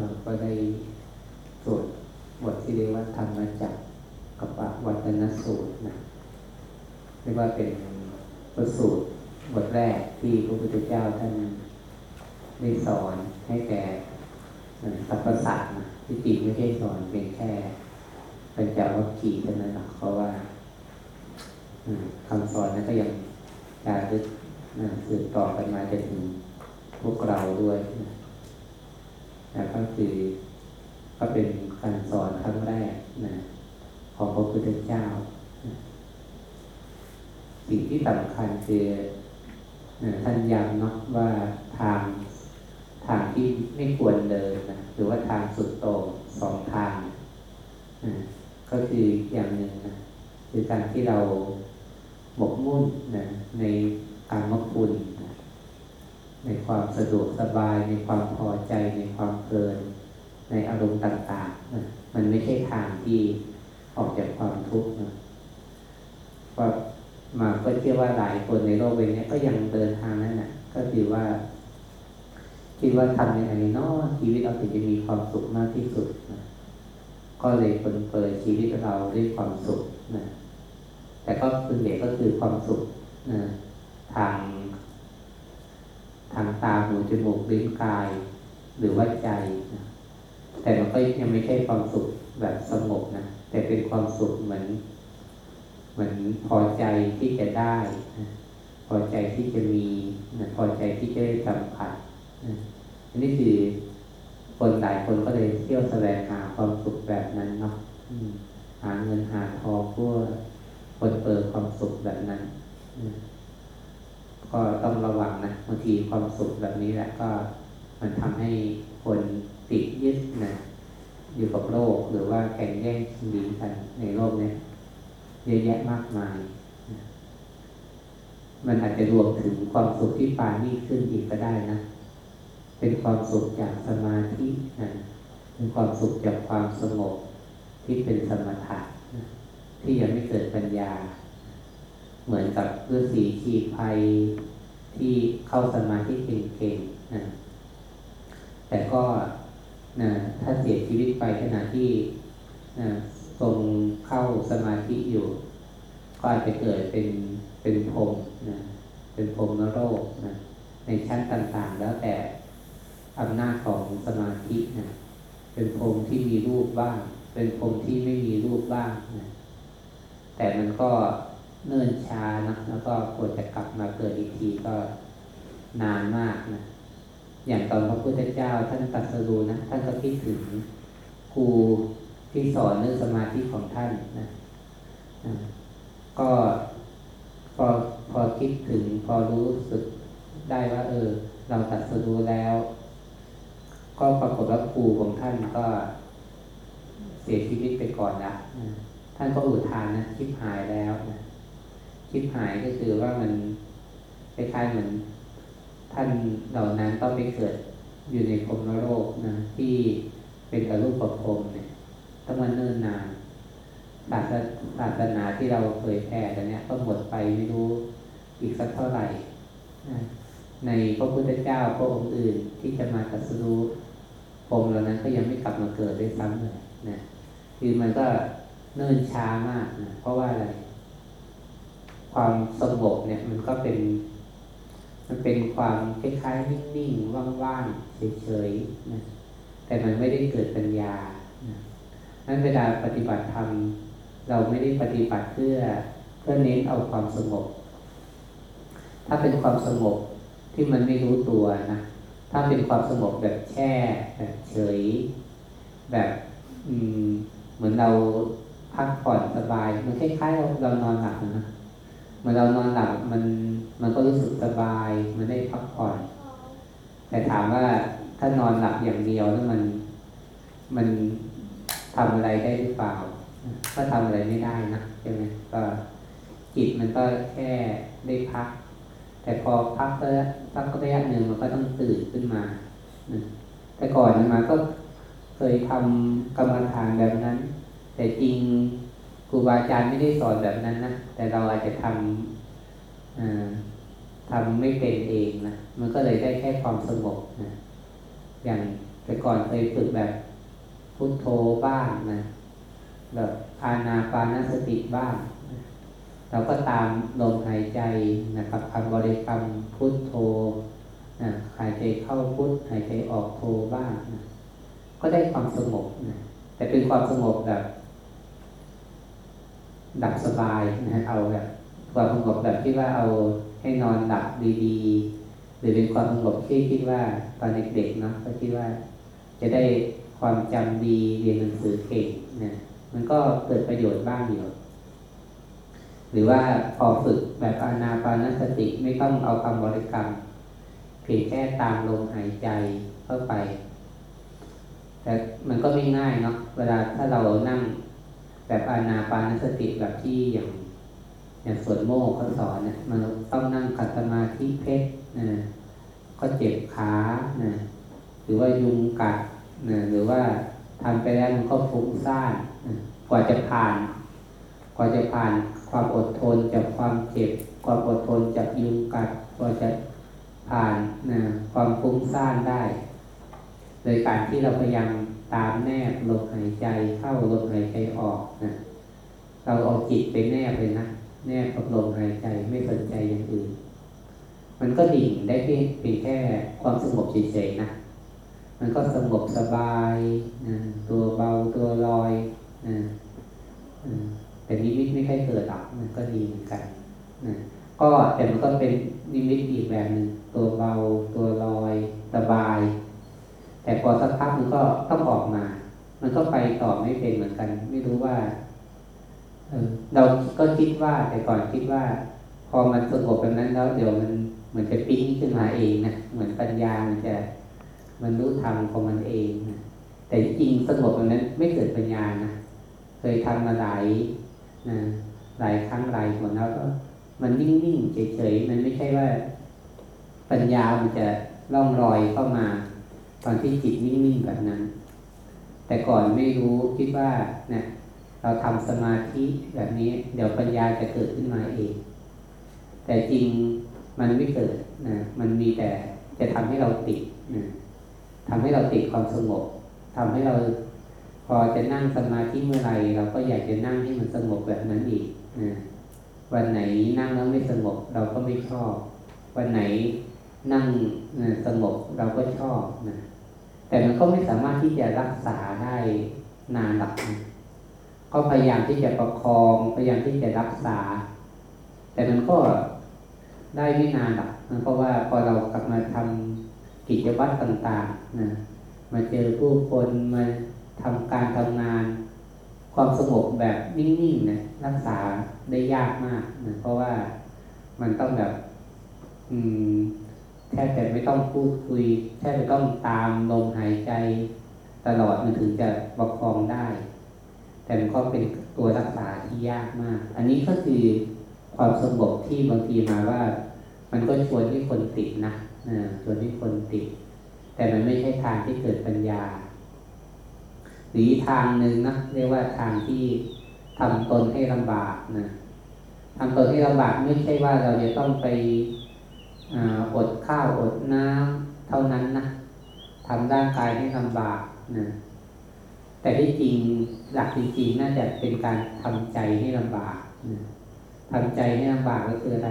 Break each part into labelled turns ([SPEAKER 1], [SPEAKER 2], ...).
[SPEAKER 1] เราก็ได้สวดบทที่เรียกว่าธรรมจักรกับวัตนสูตรนะเรียกว่าเป็นพระสูตรบทแรกที่พระพุทธเจ้าท่านได้สอนให้แก่สรรพสัตว์นะที่จริงไม่ใช่สอนเป็นแค่ปัญจวัคคีย์เท่านั้นหรอกเพราะว่าคำสอนนั้นก็ยังจารสืบต่อกันมาจนถึงพวกเราด้วยนะ ก็คือก็เป็นการสอนครั้งแรกนะของพระพุทธเจ้า สิ่งที่สำคัญคือท่านย้ำเนาะว่าทางทางที่ไม่ควรเดินนะหรือว่าทางสุดโต่งสองทางนะก็คืออย่างหนึ่งนะคือการที่เราหมกมุ่นนะในการมคุณนะ ในความสะดวกสบาย ในความพอใจ ในความเพลินในอารมณ์ต่างๆนะมันไม่ใช่ทางที่ออกจากความทุกข์นะว่ามาก็เชื่อว่าหลายคนในโลกใบนี้ก็ยังเดินทางนั้นนะก็คือว่า คิดว่าทำยังไงเนาะชีวิตเราถึงจะมีความสุขมากที่สุดนะก็เลยคนเปิดชีวิตเราด้วยความสุขนะแต่ก็คือเด็กก็คือความสุขนะทาง ทางตาหูจมูกลิ้นกาย หรือว่าใจนะแต่มันก็ยังไม่ใช่ความสุขแบบสงบนะแต่เป็นความสุขเหมือนเหมือนพอใจที่จะได้นะพอใจที่จะมีนะพอใจที่จะได้สัมผัสนะอันนี้คือคนหลายคนก็เลยเที่ยวแสวงหาความสุขแบบนั้นเนาะหาเงินหาทองเพื่อคนเปิดความสุขแบบนั้น ก็ต้องระวังนะบางทีความสุขแบบนี้แหละก็มันทำให้คนติดยึดนะอยู่กับโลกหรือว่าแข่งแย่งชิงดีกันในโลกนี้เยอะแยะมากมาย มันอาจจะรวมถึงความสุขที่ปานี่ขึ้นอีกก็ได้นะ เป็นความสุขจากสมาธินะเป็นความสุขจากความสงบที่เป็นสมถะนะที่ยังไม่เกิดปัญญา เหมือนกับฤาษีชีภัยที่เข้าสมาธิเก่งๆนะแต่ก็นะถ้าเสียชีวิตไปขณะที่นะทรงเข้าสมาธิอยู่ก็อาจจะเกิดเป็นเป็นพรมนะเป็นพรมนรกนะในชั้นต่างๆ แล้วแต่อำนาจของสมาธินะเป็นพรมที่มีรูปบ้าง เป็นพรมที่ไม่มีรูปบ้างนะแต่มันก็ เนิ่นช้านะแล้วก็กว่าจะกลับมาเกิดอีกทีก็นานมากนะอย่างตอนพระพุทธเจ้าท่านตรัสรู้นะท่านก็คิดถึงครูที่สอนเรื่องสมาธิของท่านนะก็พอพอคิดถึงพอรู้สึกได้ว่า เออ เราตรัสรู้แล้ว ก็ปรากฏว่าครูของท่านก็เสียชีวิตไปก่อนละท่านก็อุทานนะคิดหายแล้วนะ คิดหายก็คือว่ามันคล้ายๆเหมือนท่านเหล่านั้นต้องไปเกิดอยู่ในภพนรกนะที่เป็นกระลูกประพรมเนี่ยต้องมาเนิ่นนานศาสศาสนาที่เราเคยแผ่แต่เนี้ยก็หมดไปไม่รู้อีกสักเท่าไหร่นะในพระพุทธเจ้าพระองค์อื่นที่จะมาตรัสรู้พรมเหล่านั้นก็ยังไม่กลับมาเกิดได้ซ้ำเลยนะคือมันก็เนิ่นช้ามากนะเพราะว่าอะไร ความสงบเนี่ยมันก็เป็น มันเป็นความคล้ายๆนิ่งๆว่างๆเฉยๆนะแต่มันไม่ได้เกิดปัญญานะนั้นเวลาปฏิบัติธรรมเราไม่ได้ปฏิบัติเพื่อเพื่อเน้นเอาความสงบ ถ้าเป็นความสงบที่มันไม่รู้ตัวนะถ้าเป็นความสงบแบบแช่แบบเฉย แบบอืมเหมือนเราพักผ่อนสบาย มันคล้ายๆเรานอนหลับนะ เมื่อเรานอนหลับมันมันก็รู้สึกสบาย มันได้พักผ่อน แต่ถามว่าถ้านอนหลับอย่างเดียวแล้วมันมันทำอะไรได้หรือเปล่า ก็ทำอะไรไม่ได้นะใช่ไหมก็จิตมันก็แค่ได้พัก แต่พอพักก็พักก็ระยะหนึ่งมันก็ต้องตื่นขึ้นมา แต่ก่อนมาก็เคยทำกรรมฐานแบบนั้น แต่จริง รูบาอาจารย์ไม่ได้สอนแบบนั้นนะแต่เราอาจจะทำทำไม่เป็นเองนะมันก็เลยได้แค่ความสงบนะอย่างแต่ก่อนเคยฝึกแบบพุทโธบ้างนะแบบอานาปานสติบ้างเราก็ตามลมหายใจนะครับคำบริกรรมพุทโธนะหายใจเข้าพุทหายใจออกโธบ้างนะก็ได้ความสงบนะแต่เป็นความสงบแบบ ดับสบายนะเอาแบบความสงบแบบที่ว่าเอาให้นอนหลับดีๆหรือเป็นความสงบที่คิดว่าตอนเด็กๆเนาะก็คิดว่า จะได้ความจำดีเรียนหนังสือเก่งนะมันก็เกิดประโยชน์บ้างอยู่หรือว่าพอฝึกแบบอานาปานสติไม่ต้องเอาคำบริกรรมเพียงแค่ตามลมหายใจเข้าไป แต่มันก็ไม่ง่ายเนาะเวลาถ้าเรานั่ง แบบอานาปานสติแบบที่อย่างอย่างส่วนโม่เขาสอนนี่ยมันต้องนั่งขัดสมาธิเพชรนะก็เจ็บขานะหรือว่ายุงกัดนะหรือว่าทำไปแล้วมันก็ฟุ้งซ่านนะกว่าจะผ่าน กว่าจะผ่านความอดทนจากความเจ็บ ความอดทนจากยุงกัดกว่าจะผ่านนะความฟุ้งซ่านได้ โดยการที่เราพยายาม ตามแนบลมหายใจเข้าลมหายใจออกนะเราเอาจิตไปแนบเลยนะแนบกับลมหายใจไม่สนใจอย่างอื่น มันก็ดิ่งได้เพียงเพียงแค่ความสงบเฉยๆนะมันก็สงบสบายนะตัวเบาตัวลอยนะแต่นิมิตไม่ค่อยเกิดหรอกมันก็ดีเหมือนกันนะก็แต่มันก็เป็นนิมิตอีกแบบหนึ่งตัวเบาตัวลอยสบาย แต่พอสักพักมันก็ต้องออกมา มันก็ไปต่อไม่เป็นเหมือนกัน ไม่รู้ว่าเออเราก็คิดว่าแต่ก่อนคิดว่า พอมันสงบแบบนั้นแล้วเดี๋ยวมันเหมือนจะปิ้งขึ้นมาเองนะเหมือนปัญญามันจะมันรู้ทางของมันเองนะแต่จริงสงบแบบนั้นไม่เกิดปัญญานะเคยทำมาหลายนะหลายครั้งหลายหนแล้วก็มันนิ่งๆเฉยๆมันไม่ใช่ว่า ปัญญามันจะล่องรอยเข้ามา ตอนที่จิตนิ่งๆแบบนั้น แต่ก่อนไม่รู้คิดว่าเนะเราทำสมาธิแบบนี้ เดี๋ยวปัญญาจะเกิดขึ้นมาเอง แต่จริงมันไม่เกิดนะมันมีแต่จะทำให้เราติดนะทำให้เราติดความสงบทำให้เราพอจะนั่งสมาธิเมื่อไหร่เราก็อยากจะนั่งให้มันสงบแบบนั้นอีกนะวันไหนนั่งแล้วไม่สงบเราก็ไม่ชอบ วันไหนนั่งสงบเราก็ชอบนะ แต่มันก็ไม่สามารถที่จะรักษาได้นานหรอกก็พยายามที่จะประคองพยายามที่จะรักษา แต่มันก็ได้ไม่นานหรอกเพราะว่าพอเรากลับมาทำกิจวัตรต่างๆนะมาเจอผู้คนมาทำการทำงาน ความสงบแบบนิ่งๆนะรักษาได้ยากมากนะเพราะว่ามันต้องแบบ อืม แทบแต่ไม่ต้องพูดคุยแทบไม่ต้องตามลมหายใจ ตลอดมันถึงจะประคองได้ แต่มันก็เป็นตัวรักษาที่ยากมาก อันนี้ก็คือความสงบที่บางทีมาว่า มันก็ชวนให้คนติดนะชวนให้คนติด แต่มันไม่ใช่ทางที่เกิดปัญญา หรือทางหนึ่งนะเรียกว่าทางที่ทำตนให้ลำบากนะทำตนให้ลำบากไม่ใช่ว่าเราจะต้องไป อดข้าวอดน้ำเท่านั้นนะทำร่างกายให้ลำบากนะแต่ที่จริงหลักจริงๆน่าจะเป็นการทำใจให้ลำบากนะทำใจให้ลำบากก็คืออะไร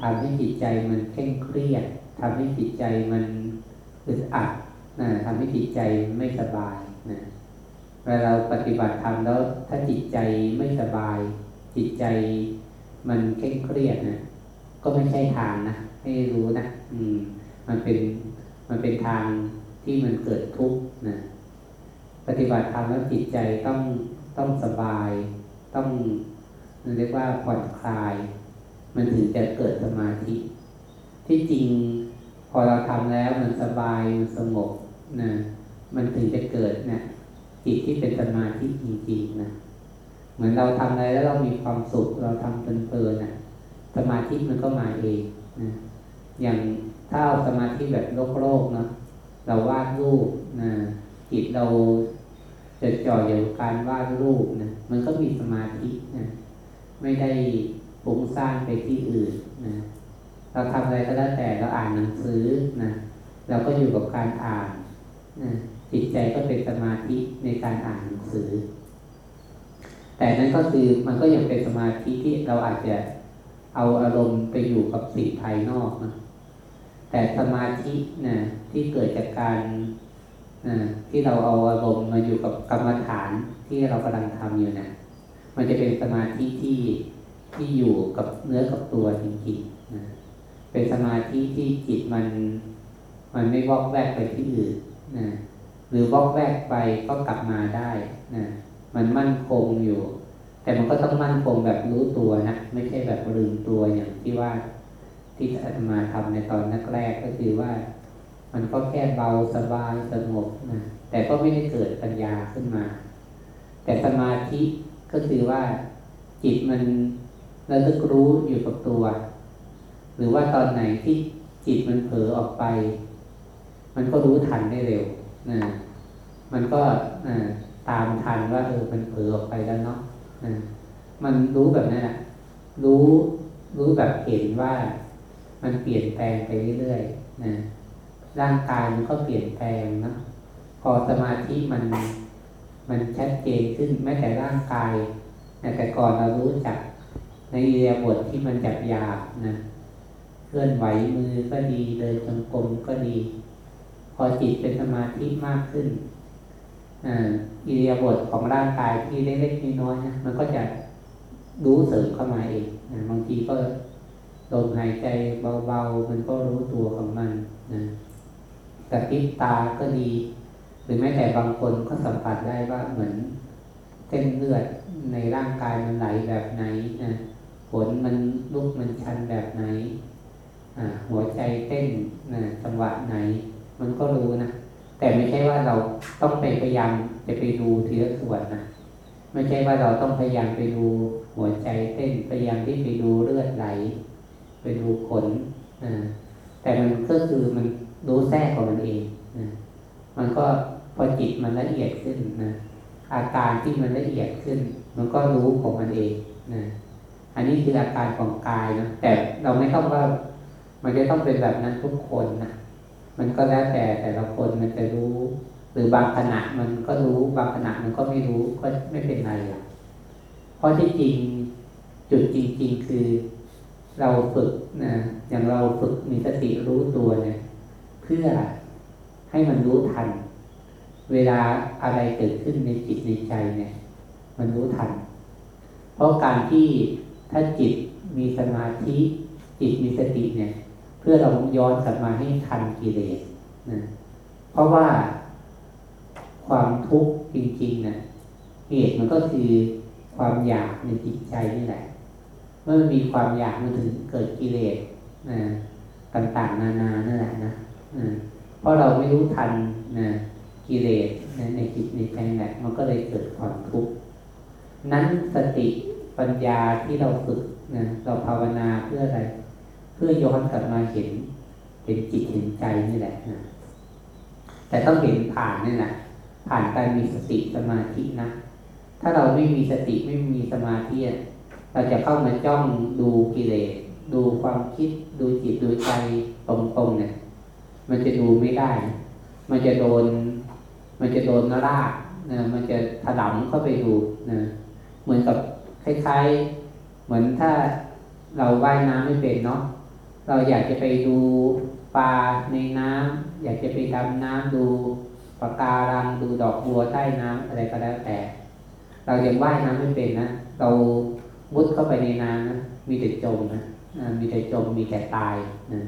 [SPEAKER 1] ทำให้จิตใจมันเคร่งเครียดทำให้จิตใจมันอึดอัดนะทำให้จิตใจไม่สบายนะเวลาเราปฏิบัติธรรมแล้วถ้าจิตใจไม่สบาย จิตใจมันเคร่งเครียดนะ ก็ไม่ใช่ทางนะให้รู้นะอืม มันเป็นมันเป็นทางที่มันเกิดทุกข์นะปฏิบัติธรรมแล้วจิตใจต้องต้องสบาย ต้องเรียกว่าผ่อนคลาย มันถึงจะเกิดสมาธิ ที่จริงพอเราทำแล้วมันสบายมันสงบนะมันถึงจะเกิดนะจิตที่เป็นสมาธิจริงๆนะเหมือนเราทำอะไรแล้วเรามีความสุขเราทำเพลินๆนะ สมาธิมันก็มาเองนะอย่างถ้าเอาสมาธิแบบโลกโลกนะเราวาดรูปนะจิตเราจะจ่ออยู่การวาดรูปนะมันก็มีสมาธินะไม่ได้ปุ้งสร้างไปที่อื่นนะเราทำอะไรก็แล้วแต่เราอ่านหนังสือนะเราก็อยู่กับการอ่านนะจิตใจก็เป็นสมาธิในการอ่านหนังสือ แต่นั้นก็คือมันก็ยังเป็นสมาธิที่เราอาจจะ เอาอารมณ์ไปอยู่กับสิ่งภายนอกนะแต่สมาธินะที่เกิดจากการนะที่เราเอาอารมณ์มาอยู่กับกรรมฐานที่เรากำลังทำอยู่นะมันจะเป็นสมาธิที่ที่อยู่กับเนื้อกับตัวจริงๆนะเป็นสมาธิที่จิตมัน มันไม่วอกแวกไปที่อื่นนะหรือวอกแวกไปก็กลับมาได้นะมันมั่นคงอยู่ แต่มันก็ต้องมั่นคงแบบรู้ตัวนะไม่ใช่แบบลืมตัวอย่างที่ว่าที่อาตมาทำในตอนนักแรกก็คือว่า มันก็แค่เบาสบายสงบนะแต่ก็ไม่ได้เกิดปัญญาขึ้นมา แต่สมาธิก็คือว่าจิตมันระลึกรู้อยู่กับตัว หรือว่าตอนไหนที่จิตมันเผลอออกไป มันก็รู้ทันได้เร็วนะมันก็นะตามทันว่าเออมันเผลอออกไปแล้วเนาะ มันรู้แบบนั้นแหละรู้รู้แบบเห็นว่ามันเปลี่ยนแปลงไปเรื่อยๆนะร่างกายมันก็เปลี่ยนแปลงนะพอสมาธิมันมันชัดเจนขึ้นแม้แต่ร่างกายนะแต่ก่อนเรารู้จักในเรียบทที่มันจับยาบนะเคลื่อนไหวมือก็ดีเดินจงกรมก็ดี พอจิตเป็นสมาธิมากขึ้น อิริยาบถของร่างกายที่เล็กๆน้อยๆนะมันก็จะรู้เสริมเข้ามาเองนะบางทีก็ลมหายใจเบาๆ มันก็รู้ตัวของมันนะกระพริบตาก็ดี หรือแม้แต่บางคนก็สัมผัสได้ว่าเหมือนเส้นเลือดในร่างกายมันไหลแบบไหนนะผลมันลุกมันชันแบบไหนอ่าหัวใจเต้นนะจังหวะไหน มันก็รู้นะ แต่ไม่ใช่ว่าเราต้องไปพยายามจะไปดูทีละส่วนนะไม่ใช่ว่าเราต้องพยายามไปดูหัวใจเต้นพยายามที่ไปดูเลือดไหล ไปดูขนนะแต่มันก็คือมันรู้แทรกของมันเองนะมันก็พอจิตมันละเอียดขึ้นนะอาการที่มันละเอียดขึ้น มันก็รู้ของมันเองนะอันนี้คืออาการของกายนะแต่เราไม่ต้องว่า มันจะต้องเป็นแบบนั้นทุกคนนะ มันก็แล้วแต่แต่ละคนมันจะรู้ หรือบางขณะมันก็รู้บางขณะมันก็ไม่รู้ก็ไม่เป็นไรอะเพราะที่จริงจุดจริง ๆ คือเราฝึกนะอย่างเราฝึกมีสติรู้ตัวเนี่ย เพื่อให้มันรู้ทัน เวลาอะไรเกิดขึ้นในจิตในใจเนี่ย มันรู้ทัน เพราะการที่ถ้าจิตมีสมาธิจิตมีสติเนี่ย เพื่อเราย้อนกลับมาให้ทันกิเลสนะเพราะว่าความทุกข์จริงๆนะเหตุมันก็คือความอยากในจิตใจนี่แหละ เมื่อมีความอยากมันถึงเกิดกิเลสนะต่างๆ นานานั่นแหละนะเพราะเราไม่รู้ทันนะกิเลสนะในจิตในใจแหละมันก็เลยเกิดความทุกข์นั้นสติปัญญาที่เราฝึกนะเราภาวนาเพื่ออะไร พื่อย้อนกลับมาเห็นเห็นจิตเห็นใจนี่แหละนะแต่ต้องเห็นผ่านนี่แหละผ่านการมีสติสมาธินะถ้าเราไม่มีสติไม่มีสมาธิเราจะเข้ามาจ้องดูกิเลสดูความคิด ดูจิตดูใจตรงๆเนี่ย มันจะดูไม่ได้ มันจะโดน มันจะโดนนรากนะมันจะถลำเข้าไปดูนะเหมือนกับคล้ายๆ เหมือนถ้าเราว่ายน้ำไม่เป็นเนาะ เราอยากจะไปดูปลาในน้ำอยากจะไปดำน้ำดูปะการังดูดอกบัวใต้น้ำอะไรก็แล้วแต่ เรายังว่ายน้ำไม่เป็นนะเรามุดเข้าไปในน้ำนะมีแต่จมนะมีแต่จมมีแต่ตายนะ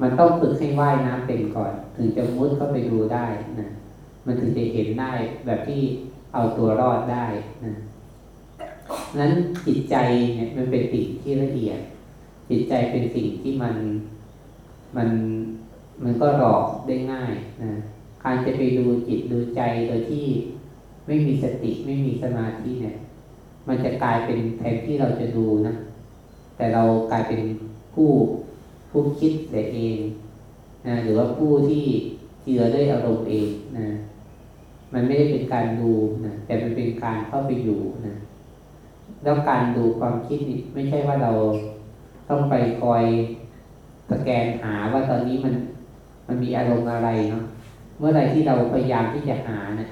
[SPEAKER 1] มันต้องฝึกให้ว่ายน้ำเป็นก่อน ถึงจะมุดเข้าไปดูได้นะมันถึงจะเห็นได้แบบที่เอาตัวรอดได้นะนั้นจิตใจเนี่ยมันเป็นสิ่งที่ละเอียด จิตใจเป็นสิ่งที่มันมันมันก็หลอกได้ง่ายนะการจะไปดูจิตดูใจโดยที่ไม่มีสติไม่มีสมาธิเนี่ย มันจะกลายเป็นแทนที่เราจะดูนะ แต่เรากลายเป็นผู้ผู้คิดแต่เองนะหรือว่าผู้ที่เจือด้วยอารมณ์เองนะมันไม่ได้เป็นการดูนะแต่มันเป็นการเข้าไปอยู่นะแล้วการดูความคิดนี่ไม่ใช่ว่าเรา ต้องไปคอยสแกนหาว่าตอนนี้มันมันมีอารมณ์อะไรเนาะเมื่อไรที่เราพยายามที่จะหานะ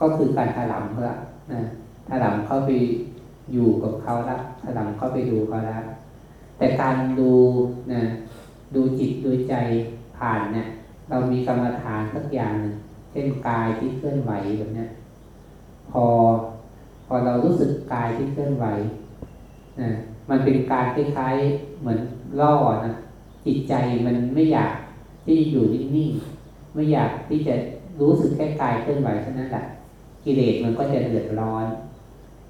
[SPEAKER 1] ก็คือการถลำละนะถลำเข้าไปอยู่กับเขาละถลำเข้าไปดูเขาละแต่การดูนะดูจิตดูใจผ่านเนะี่ยเรามีกรรมฐานสักอย่างหนึ่งเช่นกายที่เคลื่อนไหวแบบนี้พอ พอเรารู้สึกกายที่เคลื่อนไหวนะ มันเป็นการคล้ายๆเหมือนล่อนะจิตใจมันไม่อยากที่อยู่นิ่งๆไม่อยากที่จะรู้สึกแค่กายเคลื่อนไหวเท่านั้นแหละกิเลสมันก็จะเดือดร้อน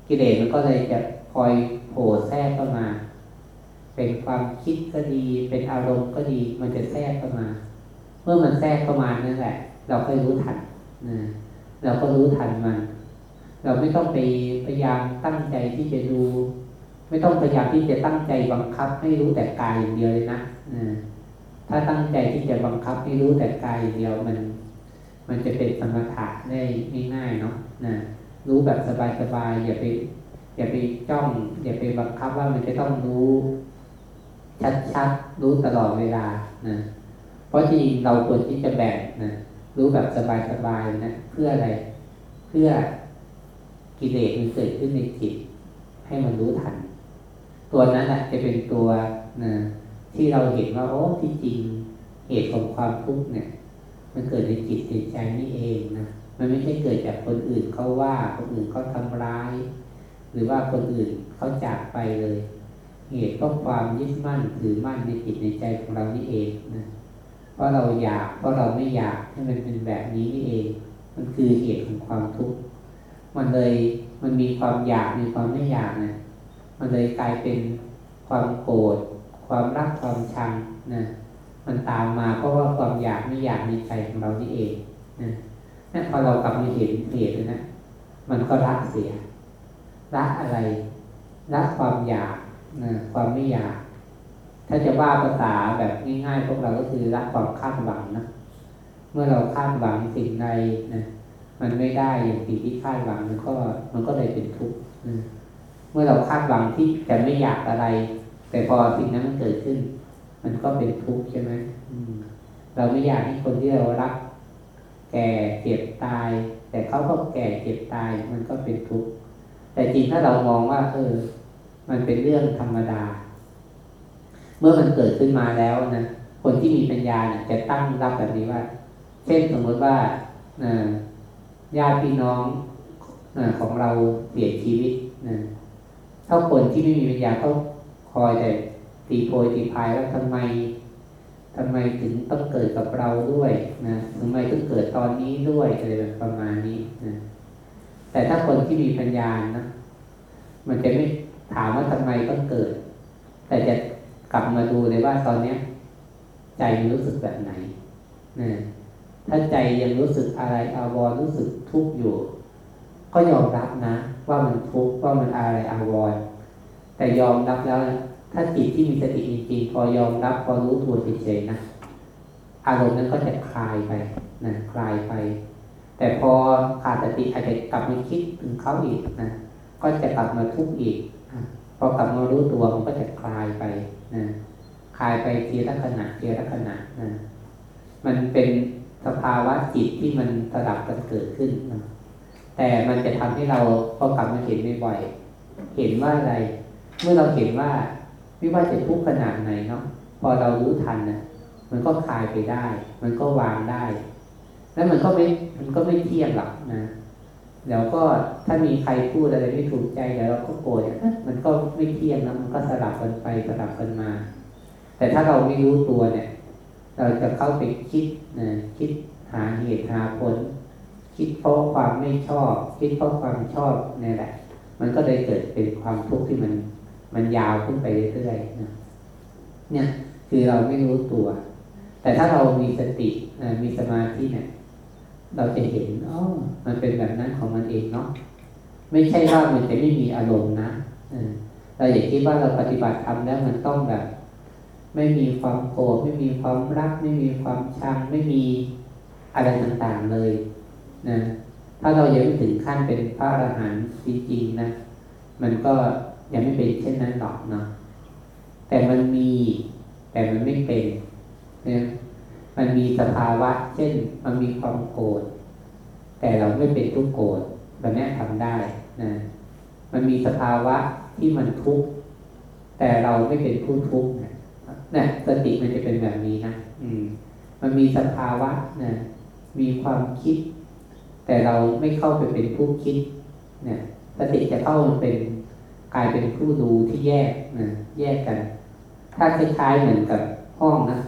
[SPEAKER 1] กิเลสมันก็เลยจะคอยโผล่แทรกเข้ามา เป็นความคิดก็ดี เป็นอารมณ์ก็ดี มันจะแทรกเข้ามา เมื่อมันแทรกเข้ามานั่นแหละ เราค่อยรู้ทันนะเราก็รู้ทันมัน เราไม่ต้องไปพยายามตั้งใจที่จะดู ไม่ต้องพยายามที่จะตั้งใจบังคับให้รู้แต่กายอย่างเดียวเลยนะถ้าตั้งใจที่จะบังคับให้รู้แต่กายอย่างเดียวมัน มันจะเป็นสมถะได้ง่ายๆเนาะนะรู้แบบสบายๆอย่าไปอย่าไปจ้อง อย่าไปบังคับว่ามันจะต้องรู้ชัดๆรู้ตลอดเวลานะเพราะจริงเราควรที่จะแบ่งนะรู้แบบสบายๆนะเพื่ออะไร เพื่อกิเลสมันเกิดขึ้นในจิตให้มันรู้ทัน ตัวนั้นแหละจะเป็นตัวนะที่เราเห็นว่าโอ้ที่จริงเหตุของความทุกข์เนี่ย มันเกิดในจิตในใจนี่เองนะมันไม่ใช่เกิดจากคนอื่นเขาว่าคนอื่นเขาทำร้าย หรือว่าคนอื่นเขาจากไปเลย เหตุก็ความยึดมั่นถือมั่นในจิตในใจของเรานี่เองนะเพราะเราอยากเพราะเราไม่อยากให้มันเป็นแบบนี้นี่เอง มันคือเหตุของความทุกข์มันเลยมันมีความอยากมีความไม่อยากนะ มันเลยกลายเป็นความโกรธความรักความชังนะมันตามมาเพราะว่าความอยากไม่อยากในใจของเรานี่เองนะนั่นพอเรากลับมาเห็นเหตุนะ มันก็รักเสีย รักอะไร รักความอยากนะความไม่อยาก ถ้าจะว่าภาษาแบบง่ายๆ พวกเราก็คือรักความคาดหวังนะ เมื่อเราคาดหวังสิ่งใดนะ มันไม่ได้อย่างสิ่งที่คาดหวังมันก็มันก็เลยเป็นทุกข์ เมื่อเราคาดหวังที่จะไม่อยากอะไร แต่พอสิ่งนั้นมันเกิดขึ้น มันก็เป็นทุกข์ใช่ไหมเราไม่อยากให้คนที่เรารัก แก่เจ็บตาย แต่เขาก็แก่เจ็บตาย มันก็เป็นทุกข์แต่จริงถ้าเรามองว่า เออ มันเป็นเรื่องธรรมดา เมื่อมันเกิดขึ้นมาแล้วนะคนที่มีปัญญาเนี่ยจะตั้งรับแบบนี้ว่า เช่นสมมติว่าญาติพี่น้องของเราเปลี่ยนชีวิตนะ ถ้าคนที่ไม่มีปัญญาเขาคอยแต่ตีโพยตีพายว่าทำไมทำไมถึงต้องเกิดกับเราด้วยนะทำไมต้องเกิดตอนนี้ด้วยอะไรแบบประมาณนี้นะแต่ถ้าคนที่มีปัญญานะมันจะไม่ถามว่าทำไมต้องเกิด แต่จะกลับมาดูเลยว่าตอนเนี้ย ใจมันรู้สึกแบบไหนนะถ้าใจยังรู้สึกอะไรอาวรรู้สึกทุกข์อยู่ ก็ยอมรับนะ ว่ามันทุกข์ว่ามันอะไรอาวรแต่ยอมรับแล้วถ้าจิตที่มีสติจริงๆพอยอมรับพอรู้ตัวเฉยๆนะอารมณ์นั้นก็จะคลายไปนะคลายไป แต่พอขาดสติอาจจะกลับมาคิดถึงเขาอีกนะก็จะกลับมาทุกข์อีกพอกลับมารู้ตัวมันก็จะคลายไปนะคลายไปทีละขณะทีละขณะนะมันเป็นสภาวะจิตที่มันสลับกันเกิดขึ้นนะ แต่มันจะทำให้เราพอกลับมาเห็นบ่อยๆเห็นว่าอะไร เมื่อเราเห็นว่าไม่ว่าจะทุกข์ขนาดไหนเนาะพอเรารู้ทันนะมันก็คลายไปได้ มันก็วางได้ แล้วมันก็ไม่มันก็ไม่เที่ยงหรอกนะเดี๋ยวก็ถ้ามีใครพูดอะไรไม่ถูกใจเดี๋ยวเราก็โกรธมันก็ไม่เที่ยงนะมันก็สลับกันไปสลับกันมา แต่ถ้าเราไม่รู้ตัวเนี่ย เราจะเข้าไปคิดนะคิดหาเหตุหาผล คิดเพราะความไม่ชอบ คิดเพราะความชอบนี่แหละ มันก็เลยเกิดเป็นความทุกข์ที่มันมันยาวขึ้นไปเรื่อยๆนะเนี่ยคือเราไม่รู้ตัว แต่ถ้าเรามีสติมีสมาธิเนี่ย เราจะเห็นอ๋อมันเป็นแบบนั้นของมันเองเนาะไม่ใช่ว่ามันจะไม่มีอารมณ์นะเราอย่าคิดว่าเราปฏิบัติทำแล้วมันต้องแบบ ไม่มีความโกรธไม่มีความรัก ไม่มีความชังไม่มีอะไรต่างๆเลย นะถ้าเรายังไม่ถึงขั้นเป็นพระอรหันต์จริงๆนะมันก็ยังไม่เป็นเช่นนั้นหรอกเนาะแต่มันมีแต่มันไม่เป็นนี่ยมันมีสภาวะ เช่น มันมีความโกรธแต่เราไม่เป็นทุกโกรธแบบนี้ทำได้นะมันมีสภาวะที่มันทุกข์แต่เราไม่เป็นผู้ทุกข์นะนะสติมันจะเป็นแบบนี้นะอืม มันมีสภาวะนะมีความคิด แต่เราไม่เข้าไปเป็นผู้คิดเนี่ยสติจะเข้ามาเป็นกลายเป็นผู้ดูที่แยกนะแยกกัน ถ้าคล้ายๆเหมือนกับห้องนะ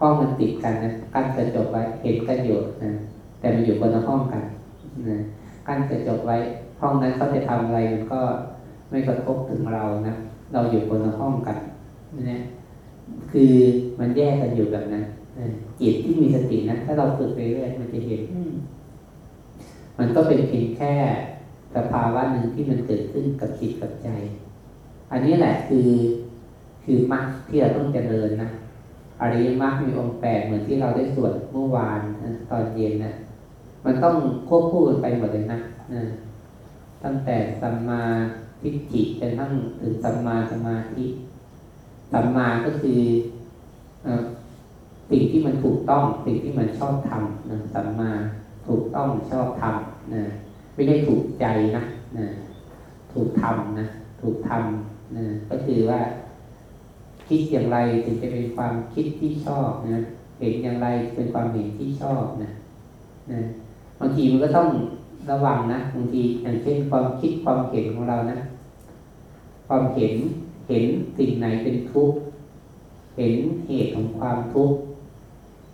[SPEAKER 1] ห้องมันติดกันนะกั้นกระจกไว้เห็นกันอยู่นะแต่มันอยู่คนละห้องกันนะกั้นกระจกไว้ ห้องนั้นเขาจะทำอะไรมันก็ไม่กระทบถึงเรานะเราอยู่คนละห้องกันนะคือมันแยกกันอยู่แบบนั้นจิตที่มีสตินะถ้าเราฝึกไปเรื่อยมันจะเห็น มันก็เป็นเพียงแค่สภาวะหนึ่งที่มันเกิดขึ้นกับจิตกับใจ อันนี้แหละคือคือมรรคที่เราต้องเจริญนะอริยมรรคมีองค์แปดเหมือนที่เราได้สวดเมื่อวานนะตอนเย็นนะมันต้องควบคู่กันไปหมดเลยนะนะตั้งแต่สัมมาทิฏฐิจนทั้งถึงสัมมาสมาธิสัมมาก็คือสิ่งที่มันถูกต้องสิ่งที่มันชอบทำนะสัมมา ถูกต้องชอบทำนะไม่ได้ถูกใจนะนะถูกทำนะถูกทำนะก็คือว่า คิดอย่างไรถึงจะเป็นความคิดที่ชอบนะเห็นอย่างไรเป็นความเห็นที่ชอบนะนะบางทีมันก็ต้องระวังนะบางทีอย่างเช่นความคิดความเห็นของเรานะ ความเห็นเห็นสิ่งไหนเป็นทุกข์เห็นเหตุของความทุกข์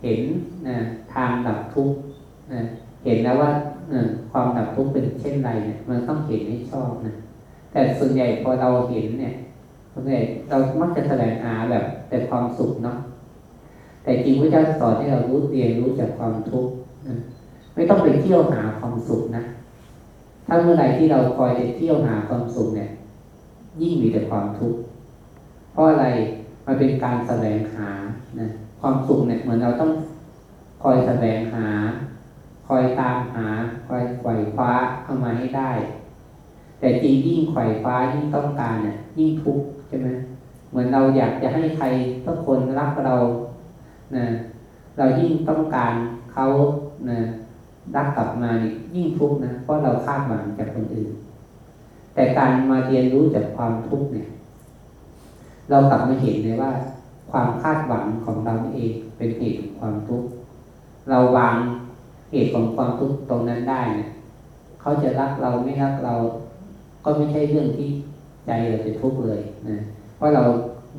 [SPEAKER 1] เห็นนะทางดับทุกข์นะ เห็นแล้วว่าความดับทุกข์เป็นเช่นไรเนี่ย มันต้องเห็นให้ชอบนะแต่ส่วนใหญ่พอเราเห็นเนี่ยส่วนใหญ่เรามักจะแสดงหาแบบ แต่ความสุขเนาะแต่จริงพระเจ้าสอนให้เรารู้เรียนรู้จากความทุกข์นะไม่ต้องไปเที่ยวหาความสุขนะถ้าเมื่อไหร่ที่เราคอยจะเที่ยวหาความสุขเนี่ย ยิ่งมีแต่ความทุกข์เพราะอะไรมันเป็นการแสวงหานะความสุขเนี่ยเหมือนเราต้องคอยแสวงหา อยตามหาคอยไขว่คว้าเข้ามาให้ได้ แต่จริงยิ่งไขว่คว้ายิ่งต้องการเนี่ยยิ่งทุกข์ใช่ไหมเหมือนเราอยากจะให้ใครทุกคนรักเรานะเรายิ่งต้องการเขานะรักกลับมายิ่งทุกข์นะเพราะเราคาดหวังจากคนอื่น แต่การมาเรียนรู้จากความทุกข์เนี่ย เรากลับมาเห็นเลยว่า ความคาดหวังของเราเองเป็นเหตุของความทุกข์เราวาง เหตุของความทุกข์ตรงนั้นได้เนี่ยเขาจะรักเราไม่รักเรา ก็ไม่ใช่เรื่องที่ใจเราจะทุกข์เลยนะเพราะเรา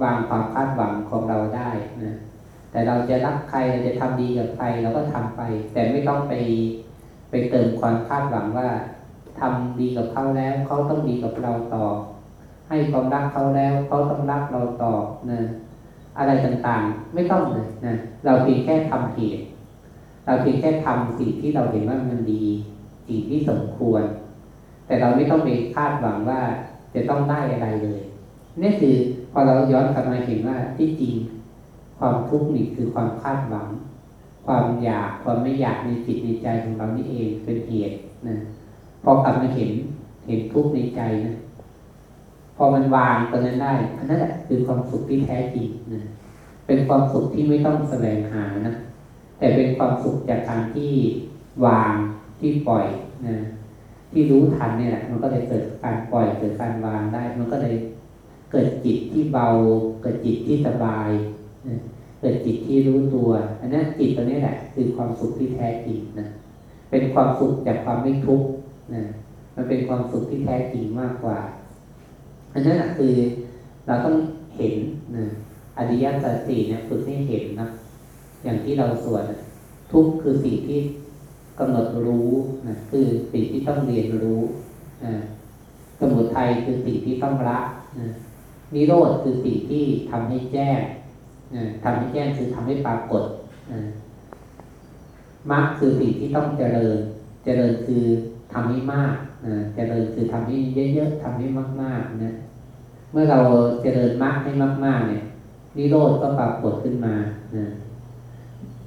[SPEAKER 1] วางความคาดหวังของเราได้นะแต่เราจะรักใครเราจะทำดีกับใครเราก็ทำไป แต่ไม่ต้องไปไปเติมความคาดหวังว่าทำดีกับเขาแล้วเขาต้องดีกับเราต่อ ให้ความรักเขาแล้วเขาต้องรักเราต่อนะอะไรต่างๆ ไม่ต้องเลยนะเราเพียงแค่ทำเหตุ เราเพียงแค่ทำสิ่งที่เราเห็นว่ามันดี สิ่งที่สมควร แต่เราไม่ต้องไปคาดหวังว่าจะต้องได้อะไรเลยนี่คือพอเราย้อนกลับมาเห็นว่าที่จริง ความทุกข์นี่คือความคาดหวัง ความอยากความไม่อยากในจิตในใจของเรานี่เองเป็นเหตุนะพอกลับมาเห็นเห็นทุกข์ในใจนะพอมันวางตรงนั้นได้อันนั้นแหละคือความสุขที่แท้จริงนะเป็นความสุขที่ไม่ต้องแสวงหานะ แต่เป็นความสุขจากการที่วางที่ปล่อยนะที่รู้ทันเนี่ยแหละมันก็เลยเกิดการปล่อยเกิดการวางได้ มันก็เลยเกิดจิตที่เบา เกิดจิตที่สบายนะเกิดจิตที่รู้ตัว อันนั้นจิตตัวนี้แหละ คือความสุขที่แท้จริงนะเป็นความสุขจากความไม่ทุกข์นะมันเป็นความสุขที่แท้จริงมากกว่า อันนั้นคือเราต้องเห็นนะอริยสัจสี่เนี่ยฝึกให้เห็นนะ อย่างที่เราสวดทุกคือสิ่งที่กำหนดรู้นะคือสิ่งที่ต้องเรียนรู้นะสมุทัยคือสิ่งที่ต้องละนะนิโรธคือสิ่งที่ทำให้แจ้งนะทำให้แจ้งคือทำให้ปรากฏนะมรรคคือสิ่งที่ต้องเจริญ เจริญคือทำให้มากนะเจริญคือทำให้เยอะๆทำให้มากๆนะเมื่อเราเจริญมากให้มาก ๆ เนี่ยนิโรธก็ปรากฏขึ้นมานะ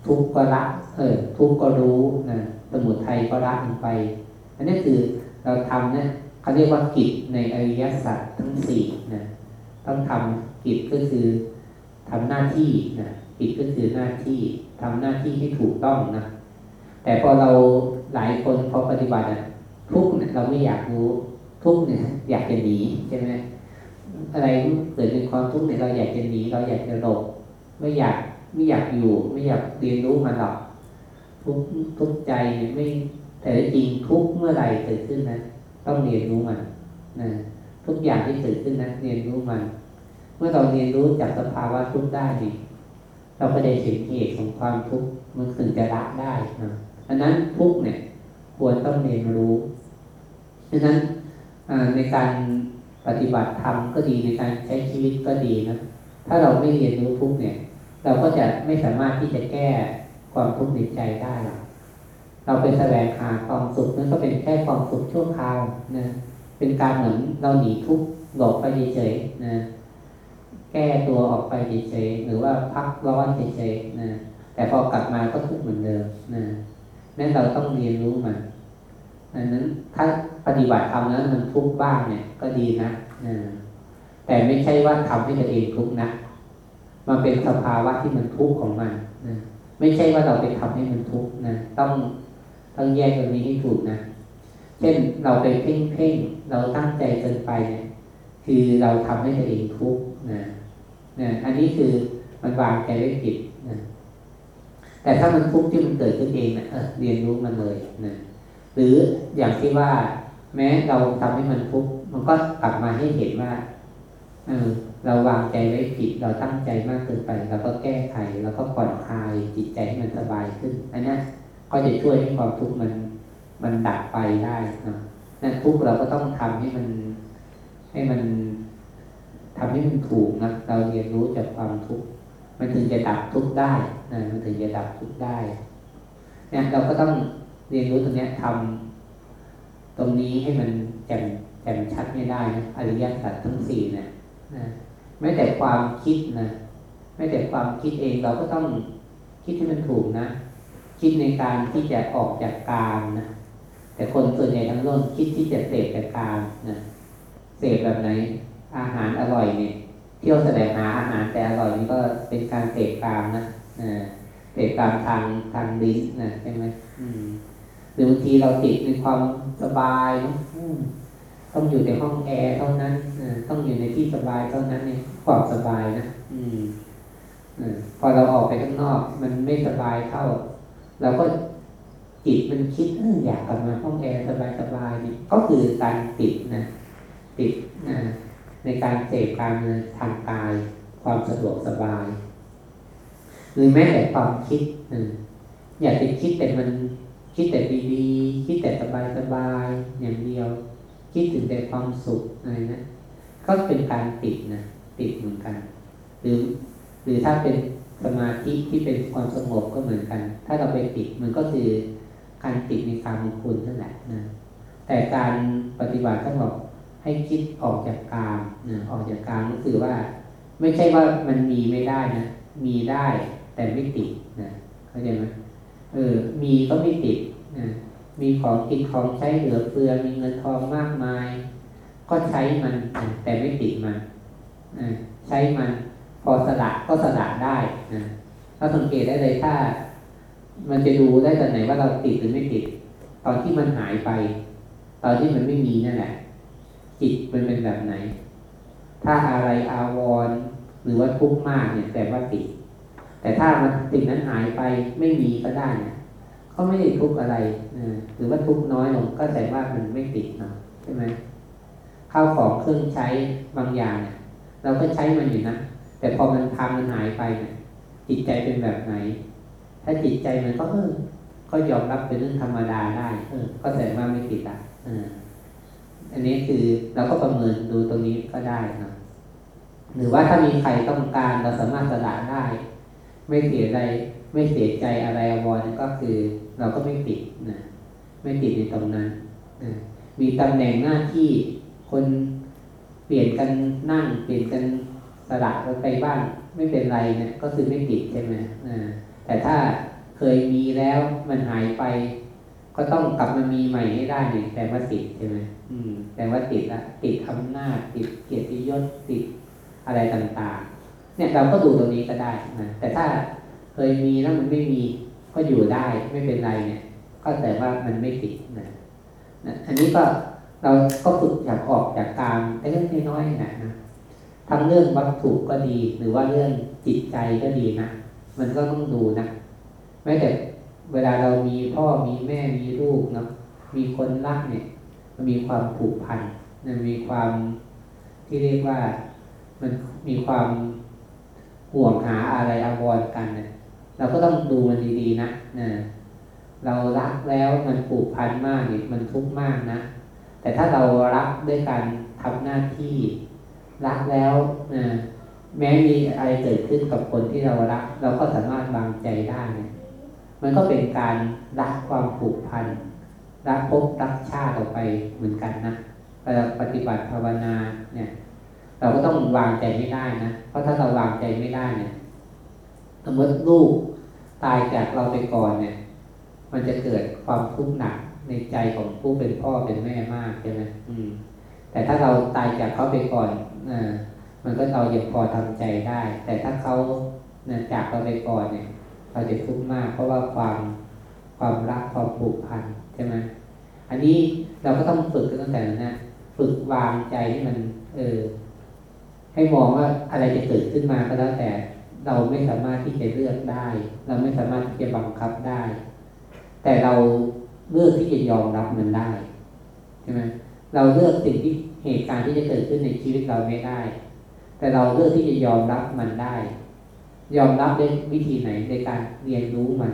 [SPEAKER 1] ทุกข์ก็ละเออทุกข์ก็รู้นะสมุทัยก็ละลงไป อันนี้คือเราทำเนี่ยเขาเรียกว่ากิจในอริยสัจทั้งสี่นะต้องทำกิจก็คือทำหน้าที่นะกิจก็คือหน้าที่ทำหน้าที่ให้ถูกต้องนะแต่พอเราหลายคนพอปฏิบัติอะทุกเนี่ยเราไม่อยากรู้ทุกเนี่ย อยากจะหนีใช่ไหมอะไรเกิดเป็นความทุกข์เนี่ยเราอยากจะหนีเราอยากจะหลบไม่อยาก ไม่อยากอยู่ไม่อยากเรียนรู้มันหรอกทุกทุกใจไม่แต่จริงทุกเมื่อไหร่เกิดขึ้นนะต้องเรียนรู้มันนะทุกอย่างที่เกิดขึ้นนะเรียนรู้มัน เมื่อเราเรียนรู้จากสภาวะทุกได้นี่เราก็ได้เห็นเหตุของความทุกข์มันถึงจะละได้นะอันนั้นทุกเนี่ย ควรต้องเรียนรู้ดังนั้นในการปฏิบัติธรรมก็ดีในการใช้ชีวิตก็ดีนะถ้าเราไม่เรียนรู้ทุกเนี่ย เราก็จะไม่สามารถที่จะแก้ความทุกข์ในใจได้หรอกเราไปแสวงหาความสุขนั่นก็เป็นแค่ความสุขชั่วคราวนะ เป็นการเหมือนเราหนีทุกข์หลบไปเฉยๆนะ แก้ตัวออกไปเฉยๆหรือว่าพักร้อนเฉยๆนะ แต่พอกลับมาก็ทุกข์เหมือนเดิมนะนั่นเราต้องเรียนรู้มันดังนั้นถ้าปฏิบัติทำแล้วมันทุกข์บ้างเนี่ยก็ดีนะแต่ไม่ใช่ว่าทำให้ตัวเองทุกข์นะ มันเป็นสภาวะที่มันทุกข์ของมันนะไม่ใช่ว่าเราไปทำให้มันทุกข์นะต้องต้องแยกตรงนี้ให้ถูกนะเช่นเราไปเพ่งเพ่งเราตั้งใจเกินไปเนี่ยคือเราทำให้ตัวเองทุกข์นะนะอันนี้คือมันวางใจไว้ผิดนะแต่ถ้ามันทุกข์ที่มันเกิดขึ้นเองนะเออเรียนรู้มันเลยนะหรืออย่างที่ว่า แม้เราทำให้มันทุกข์มันก็กลับมาให้เห็นว่าเออ เราวางใจไว้ผิดเราตั้งใจมากเกินไปเราก็แก้ไขแล้วก็ผ่อนคลายจิตใจให้มันสบายขึ้นอันนี้ก็จะช่วยให้ความทุกข์มันมันดับไปได้นะนั่นทุกข์เราก็ต้องทำให้มันให้มันทำให้มันถูกนะเราเรียนรู้จากความทุกข์มันถึงจะดับทุกข์ได้นะมันถึงจะดับทุกข์ได้เนี่ยเราก็ต้องเรียนรู้ตรงนี้ทำตรงนี้ให้มันแจ่มแจ่มชัดไม่ได้นะอริยสัจทั้งสี่นะนะ ไม่แต่ความคิดนะไม่แต่ความคิดเองเราก็ต้องคิดให้มันถูกนะ คิดในการที่จะออกจากกามนะแต่คนส่วนใหญ่ทั้งโลกคิดที่จะเสพแต่กามนะเสพแบบไหนอาหารอร่อยเนี่ยเที่ยวแสดงหาอาหารแต่อร่อยนี่ก็เป็นการเสพกามนะเสพกามทางทางลิ้นนะใช่ไหมหรือบางทีเราติดในความสบาย ต้องอยู่ในห้องแอร์เท่านั้นต้องอยู่ในที่สบายเท่านั้นเนี่ยความสบายนะอืมพอเราออกไปข้างนอก มันไม่สบายเท่าเราก็จิตมันคิดเอออยากกลับมาห้องแอร์สบายสบายนี่ก็คือการติดนะติดนะในการเสพการทางกาย ความสะดวกสบาย หรือแม้แต่ความคิดอยากจะคิดแต่มันคิดแต่ดีๆคิดแต่สบายๆอย่างเดียว คิดถึงแต่ความสุขอะไรนะก็เป็นการติดนะติดเหมือนกัน หรือ หรือถ้าเป็นสมาธิที่เป็นความสงบก็เหมือนกัน ถ้าเราไปติดมันก็คือการติดในกามงคุณนั่นแหละนะแต่การปฏิบัติต้องบอกให้คิดออกจากกามนะออกจากกามก็คือว่า ไม่ใช่ว่ามันมีไม่ได้นะมีได้แต่ไม่ติดนะเข้าใจไหมเออมีก็ไม่ติดนะ มีของกินของใช้เหลือเฟือมีเงินทองมากมาย ก็ใช้มันแต่ไม่ติดมันใช้มันพอสละก็สละได้นะถ้าสังเกตได้เลยถ้า มันจะดูได้ตอนไหนว่าเราติดหรือไม่ติด ตอนที่มันหายไป ตอนที่มันไม่มีนั่นแหละจิตมันเป็นแบบไหน ถ้าอะไรอาวรหรือว่าทุกข์มากเนี่ยแต่ว่าติด แต่ถ้ามันสิ่งนั้นหายไปไม่มีก็ได้เนี่ย ก็ไม่ได้ทุกข์อะไรหรือว่าทุกข์น้อยลงก็แสดงว่ามันไม่ติดเนาะใช่ไหมข้าวของเครื่องใช้บางอย่างเนี่ยเราก็ใช้มันอยู่นะแต่พอมันพังมันหายไปเนี่ยจิตใจเป็นแบบไหน ถ้าจิตใจมันก็เออก็ยอมรับเป็นเรื่องธรรมดาได้ เออ ก็แสดงว่าไม่ติดอะอันนี้คือเราก็ประเมินดูตรงนี้ก็ได้นะหรือว่าถ้ามีใครต้องการเราสามารถสละได้ ไม่เสียใจไม่เสียใจอะไรอวรก็คือ เราก็ไม่ติดนะไม่ติดในตรงนั้นนะมีตำแหน่งหน้าที่คนเปลี่ยนกันนั่ง เปลี่ยนกันสละไปบ้างไม่เป็นไรนะก็คือไม่ติดใช่ไหมนะแต่ถ้าเคยมีแล้วมันหายไป ก็ต้องกลับมามีใหม่ให้ได้เนี่ยแต่ว่าติดใช่ไหมอืม แต่ว่าติดละติดอำนาจติดเกียรติยศติดอะไรต่างๆ เนี่ยเราก็ดูตรงนี้ก็ได้นะแต่ถ้าเคยมีแล้วมันไม่มี ก็อยู่ได้ไม่เป็นไรเนี่ย ก็แต่ว่ามันไม่ติดนะนะอันนี้ก็เราก็ฝึกอยากออกจากการเล็กน้อยๆนะนะทำเรื่องวัตถุก็ดี หรือว่าเรื่องจิตใจก็ดีนะมันก็ต้องดูนะแม้แต่เวลาเรามีพ่อมีแม่มีลูกเนาะมีคนรักเนี่ย มันมีความผูกพันมันมีความที่เรียกว่ามันมีความห่วงหาอะไรอาวรกันเนี่ย เราก็ต้องดูมันดีๆนะนะเรารักแล้วมันผูกพันมากเนี่ยมันทุกข์มากนะ แต่ถ้าเรารักด้วยการทำหน้าที่ รักแล้วนะแม้มีอะไรเกิดขึ้นกับคนที่เรารัก เราก็สามารถวางใจได้เนี่ยมันก็เป็นการรักความผูกพันรักภพรักชาติออกไปเหมือนกันนะเวลาปฏิบัติภาวนาเนี่ย เราก็ต้องวางใจไม่ได้นะเพราะถ้าเราวางใจไม่ได้เนี่ย สมมติลูกตายจากเราไปก่อนเนี่ย มันจะเกิดความทุกข์หนักในใจของผู้เป็นพ่อเป็นแม่มากใช่ไหมอืม แต่ถ้าเราตายจากเขาไปก่อนอ่ามันก็เรายังพอทำใจได้ แต่ถ้าเขาเนี่ยจากเราไปก่อนเนี่ย เราจะทุกข์มาก เพราะว่าความความรักความผูกพันใช่ไหมอันนี้เราก็ต้องฝึกกันตั้งแต่นั้นนะฝึกวางใจให้มัน เออ ให้มองว่าอะไรจะเกิดขึ้นมาก็แล้วแต่ เราไม่สามารถที่จะเลือกได้ เราไม่สามารถที่จะบังคับได้ แต่เราเลือกที่จะยอมรับมันได้ใช่ไหมเราเลือกสิ่งที่เหตุการณ์ที่จะเกิดขึ้นในชีวิตเราไม่ได้ แต่เราเลือกที่จะยอมรับมันได้ ยอมรับด้วยวิธีไหนในการเรียนรู้มัน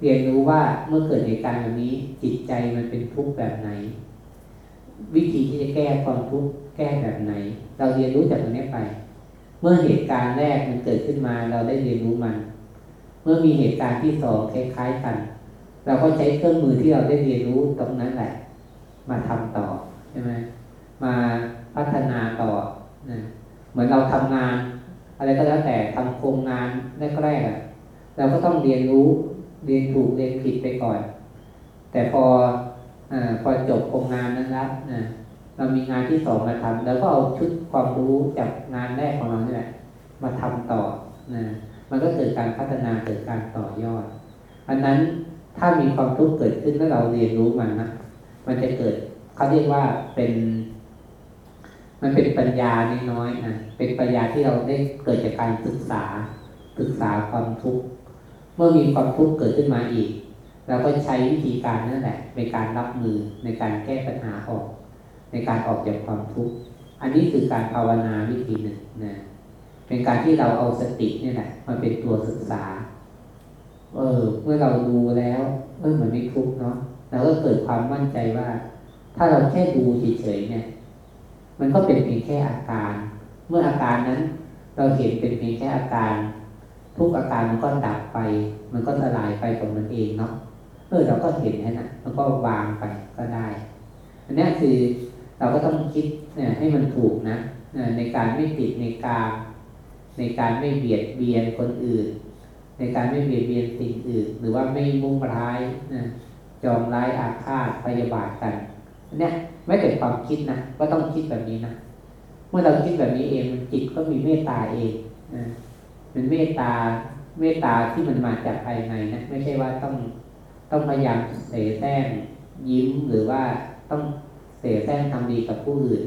[SPEAKER 1] เรียนรู้ว่าเมื่อเกิดเหตุการณ์แบบนี้จิตใจมันเป็นทุกข์แบบไหน วิธีที่จะแก้ความทุกข์แก้แบบไหน เราเรียนรู้จากตรงนี้ไป มื่อเหตุการณ์แรกมันเกิดขึ้นมาเราได้เรียนรู้มัน เมื่อมีเหตุการณ์ที่สองคล้ายๆกัน เราก็ใช้เครื่องมือที่เราได้เรียนรู้ตรงนั้นแหละ มาทำต่อใช่ไหมมาพัฒนาต่อนะเหมือนเราทำงาน อะไรก็แล้วแต่ทำโครงงานแรกๆเราก็ต้องเรียนรู้เรียนถูกเรียนผิดไปก่อน แต่พออพอจบโครงงานนั้นแล้วนะ เรามีงานที่สองมาทำแล้วก็เอาชุดความรู้จากงานแรกของเรานี่แหละมาทำต่อนะมันก็เกิดการพัฒนาเกิดการต่อยอด อันนั้นถ้ามีความทุกข์เกิดขึ้นแล้วเราเรียนรู้มันนะมันจะเกิดเขาเรียกว่าเป็น มันเป็นปัญญาน้อยๆนะเป็นปัญญาที่เราได้เกิดจากการศึกษาศึกษาความทุกข์เมื่อมีความทุกข์เกิดขึ้นมาอีกเราก็ใช้วิธีการนั่นแหละในการรับมือในการแก้ปัญหาออก ในการออกจากความทุกข์ อันนี้คือการภาวนาวิธีหนึ่งนะเป็นการที่เราเอาสติเนี่ยแหละมาเป็นตัวศึกษา เออ เมื่อเราดูแล้วเออมันไม่ทุกข์เนาะเราก็เกิดความมั่นใจว่า ถ้าเราแค่ดูเฉยๆเนี่ย มันก็เป็นเพียงแค่อาการ เมื่ออาการนั้น เราเห็นเป็นเพียงแค่อาการ ทุกอาการมันก็ดับไป มันก็สลายไปของมันเองเนาะเออเราก็เห็นแค่นั้นมันก็วางไปก็ได้อันนี้คือ เราก็ต้องคิดเนี่ยให้มันถูกนะในการไม่ติดในกามในการไม่เบียดเบียนคนอื่น ในการไม่เบียดเบียนสิ่งอื่น หรือว่าไม่มุ่งร้ายนะจองร้ายอาฆาตพยาบาทกันเนี่ยไม่เป็นความคิดนะก็ต้องคิดแบบนี้นะเมื่อเราคิดแบบนี้เองจิตก็มีเมตตาเองนะเป็นเมตตาเมตตาที่มันมาจากภายในนะไม่ใช่ว่าต้องต้องพยายามเสแสร้งยิ้มหรือว่าต้อง เสแสร้งทำดีกับผู้อื่น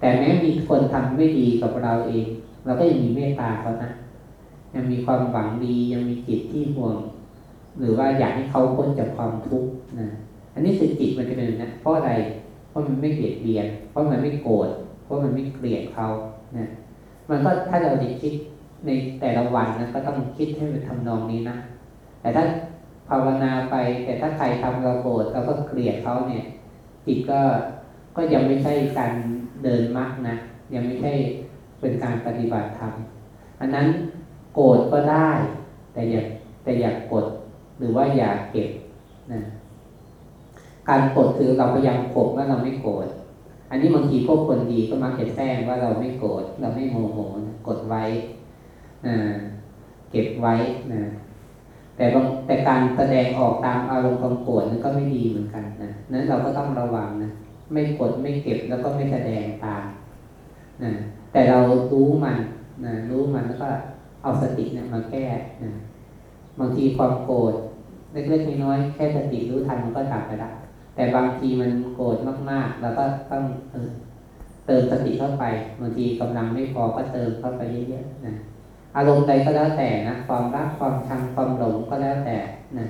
[SPEAKER 1] แต่แม้มีคนทำไม่ดีกับเราเอง เราก็ยังมีเมตตาเขานะยังมีความหวังดียังมีจิตที่ห่วง หรือว่าอยากให้เขาพ้นจากความทุกข์นะอันนี้คือจิตมันจะเป็นนะเพราะอะไรเพราะมันไม่เบียดเบียน เพราะมันไม่โกรธเพราะมันไม่เกลียดเขานะมันก็ถ้าเราจะคิดในแต่ละวันนะก็ต้องคิดให้มันทำนองนี้นะแต่ถ้าภาวนาไป แต่ถ้าใครทำเราโกรธเราก็เกลียดเขาเนี่ย จิตก็ก็ยังไม่ใช่การเดินมรรคนะยังไม่ใช่เป็นการปฏิบัติธรรมอันนั้นโกรธก็ได้ แต่อย่าแต่อย่ากกดหรือว่าอย่าเก็บนะการกดคือเราพยายามกบว่าเราไม่โกรธอันนี้บางทีพวกคนดีก็มักจะแซงว่าเราไม่โกรธเราไม่โมโหนะกดไว้นะเก็บไว้นะแต่แต่การแสดงออกตามอารมณ์ความโกรธนั้นก็ไม่ดีเหมือนกันนะ นั้นเราก็ต้องระวังนะไม่กดไม่เก็บแล้วก็ไม่แสดงตามนะแต่เรารู้มันนะรู้มันแล้วก็เอาสติเนี่ยมาแก้นะบางทีความโกรธเล็กๆน้อยๆแค่สติรู้ทันมันก็ดับไปละแต่บางทีมันโกรธมากๆเราก็ต้องเออเติมสติเข้าไปบางทีกำลังไม่พอก็เติมเข้าไปเยอะๆนะอารมณ์ใดก็แล้วแต่นะความรักความชังความหลงก็แล้วแต่นะ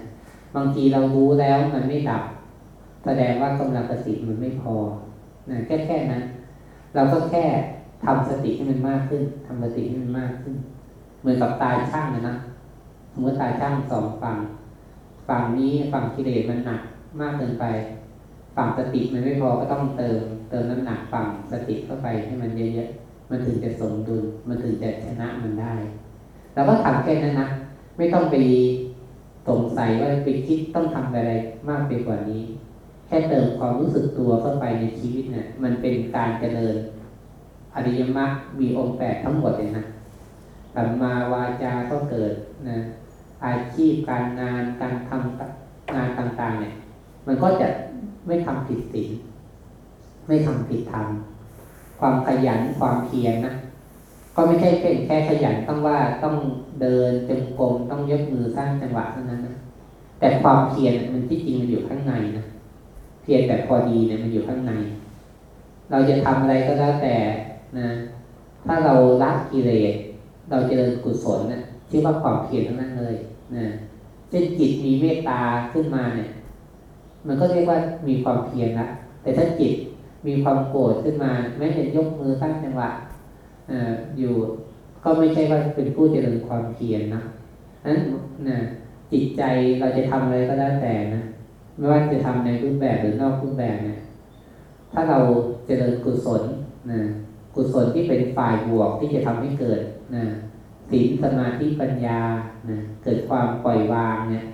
[SPEAKER 1] บางทีเรารู้แล้วมันไม่ดับ แสดงว่ากำลังสติมันไม่พอนะแค่แค่นั้น เราก็แค่ทำสติให้มันมากขึ้นทำสติให้มันมากขึ้น เหมือนกับตายช่างนะนะสมมติตายช่างสองฝั่งฝั่งนี้ฝั่งกิเลสมันหนักมากเกินไป ฝั่งสติมันไม่พอก็ต้องเติม เติมน้ำหนักฝั่งสติเข้าไปให้มันเยอะๆมันถึงจะสมดุลมันถึงจะชนะมันได้เราก็ทำแค่นั้นนะไม่ต้องไปสงสัยว่าไปคิดต้องทำอะไรมากไปกว่านี้ ค่เติมความรู้สึกตัวเข้าไปในชีวิตเนี่ยมันเป็นการเจริญอริยมรรคมีองค์แปดทั้งหมดเลยนะสัมมาวาจาก็เกิดนะอาชีพการงานการทำงานต่างๆ เนี่ย มันก็จะไม่ทำผิดศีลไม่ทำผิดธรรมความขยันความเพียรนะก็ไม่ใช่เป็นแค่ขยันต้องว่าต้องเดินจงกรมต้องยกมือสร้างจังหวะเท่านั้นนะแต่ความเพียรมันที่จริงมันอยู่ข้างในนะ เพียรแต่พอดีเนี่ยมันอยู่ข้างใน เราจะทำอะไรก็แล้วแต่นะถ้าเราละกิเลสเราจเจริญกุศลเนะี่ยชื่อว่าความเพียรทั้งนั้นเลยนะเช่นจิตมีเมตตาขึ้นมาเนี่ย มันก็เรียกว่ามีความเพียรละแต่ถ้าจิตมีความโกรธขึ้นมาแม้จะยกมือตั้งจังหวะอยู่ก็ไม่ใช่ว่าเป็นผู้เจริญความเพียรนะนั้นนะจิตใจเราจะทำอะไรก็แล้แต่นะ ไม่ว่าจะทำในรูปแบบหรือนอกรูปแบบเนี่ยถ้าเราเจริญกุศลนะกุศลที่เป็นฝ่ายบวกที่จะทำให้เกิดนะศีลสมาธิปัญญานะเกิดความปล่อยวางเนี่ย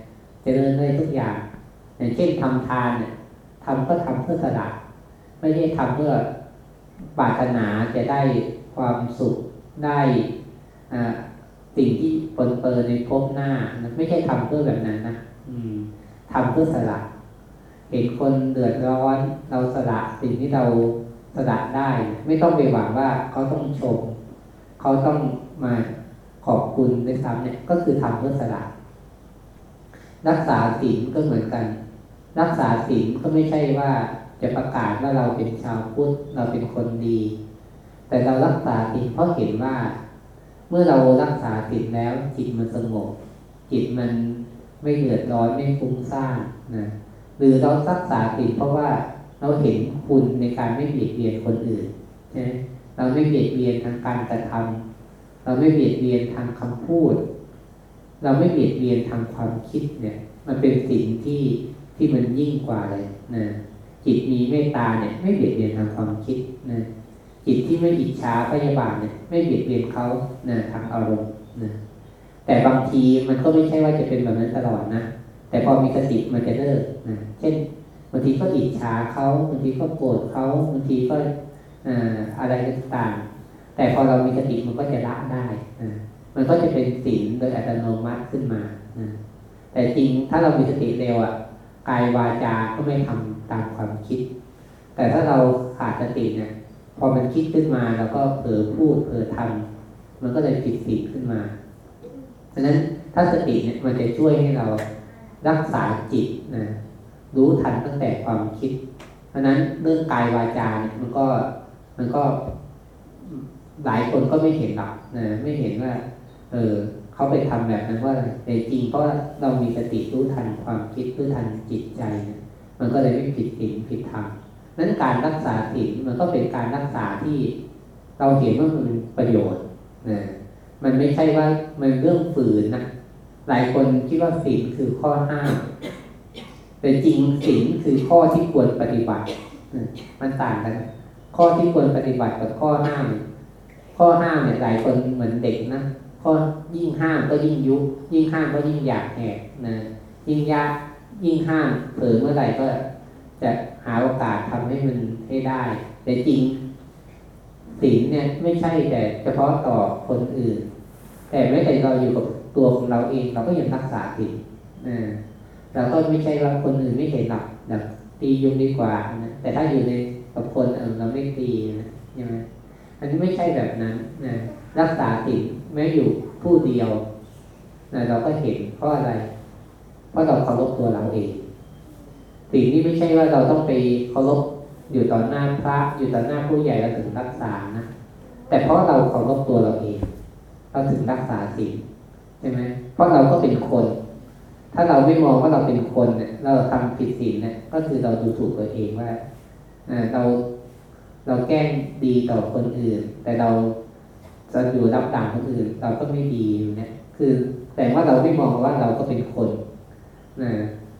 [SPEAKER 1] เจริญได้ทุกอย่าง อย่างเช่นทำทานเนี่ยทำก็ทำเพื่อสละไม่ได้ทำเพื่อปรารถนาจะได้ความสุขได้สิ่งที่ปนเปื้อนในภพหน้านะไม่ใช่ทำเพื่อแบบนั้นนะอืมทำเพื่อสละ เห็นคนเดือดร้อน เราสละสิ่งที่เราสละได้ ไม่ต้องไปหวังว่าเขาต้องชม เขาต้องมาขอบคุณในซ้ำเนี่ยก็คือทำเพื่อสละรักษาศีลก็เหมือนกัน รักษาศีลก็ไม่ใช่ว่าจะประกาศว่าเราเป็นชาวพุทธเราเป็นคนดี แต่เรารักษาศีลเพราะเห็นว่า เมื่อเรารักษาศีลแล้วจิตมันสงบจิตมันไม่เดือดร้อนไม่ฟุ้งซ่านนะ หรือเรารักษาศีลเพราะว่าเราเห็นคุณในการไม่เบียดเบียนคนอื่นใช่ไหมเราไม่เบียดเบียนทางการกระทำเราไม่เบียดเบียนทางคำพูด เราไม่เบียดเบียนทางความคิดเนี่ย มันเป็นสิ่งที่ที่มันยิ่งกว่าเลยนะจิตมีเมตตาเนี่ย ไม่เบียดเบียนทางความคิดนะจิตที่ไม่อิจฉาพยาบาทเนี่ย ไม่เบียดเบียนเขานะทางอารมณ์นะแต่บางทีมันก็ไม่ใช่ว่าจะเป็นแบบนั้นตลอดนะ แต่พอมีสติมันจะเลิกนะเช่นบางทีก็อิจฉาเขาบางทีก็โกรธเขาบางทีก็อะไรต่างๆ แต่พอเรามีสติมันก็จะละได้มันก็จะเป็นศีลโดยอัตโนมัติขึ้นมาแต่จริงถ้าเรามีสติเร็วอะกายวาจาก็ไม่ทำตามความคิด แต่ถ้าเราขาดสติเนี่ยพอมันคิดขึ้นมาเราก็เผลอพูดเผลอทำมันก็เลยผิดศีลขึ้นมา ฉะนั้นถ้าสติเนี่ยมันจะช่วยให้เรา รักษาจิตนะรู้ทันตั้งแต่ความคิด เพราะนั้นเรื่องกายวาจาเนี่ยมันก็มันก็หลายคนก็ไม่เห็นหรอกนะไม่เห็นว่า เออเขาไปทำแบบนั้นว่าแต่จริงเพราะเรามีสติรู้ทันความคิดรู้ทันจิตใจเนี่ยมันก็เลยไม่ผิดศีลผิดธรรมนั้นการรักษาศีลมันก็เป็นการรักษาที่เราเห็นว่ามันเป็นประโยชน์นะมันไม่ใช่ว่ามันเรื่องฝืนนะ หลายคนคิดว่าศีลคือข้อห้ามแต่จริงศีลคือข้อที่ควรปฏิบัติมันต่างกัน ข้อที่ควรปฏิบัติกับข้อห้าม ข้อห้ามเนี่ยหลายคนเหมือนเด็กนะข้อยิ่งห้ามก็ยิ่งยุบยิ่งห้ามก็ยิ่งอยากแหกนะยิ่งยากยิ่งห้ามเผลอเมื่อไหร่ก็จะหาโอกาสทำให้มันให้ได้ แต่จริงศีลเนี่ยไม่ใช่แต่เฉพาะต่อคนอื่น แต่แม้แต่เราอยู่กับ ตัวของเราเองเราก็ยังรักษาศีลนะเราก็ไม่ใช่ว่าคนอื่นไม่เห็นหรอกแบบตียุงดีกว่านะแต่ถ้าอยู่ในกับคนเออเราไม่ตีนะใช่ไหมอันนี้ไม่ใช่แบบนั้นนะรักษาศีลแม้อยู่ผู้เดียวนะเราก็เห็นเพราะอะไร เพราะเราเคารพตัวเราเองศีลนี่ไม่ใช่ว่าเราต้องไปเคารพอยู่ต่อหน้าพระ อยู่ต่อหน้าผู้ใหญ่เราถึงรักษานะแต่เพราะเราเคารพตัวเราเอง เราถึงรักษาศีล ใช่ไหมเพราะเราก็เป็นคน ถ้าเราไม่มองว่าเราเป็นคนเนี่ยเราทำผิดศีลเนี่ยก็คือเราดูถูกตัวเองว่าเราเราแกล้งดีต่อคนอื่น แต่เราจะอยู่รับต่างคนอื่น เราก็ไม่ดีเนี่ยคือแต่ว่าเราไม่มองว่าเราก็เป็นคนนะ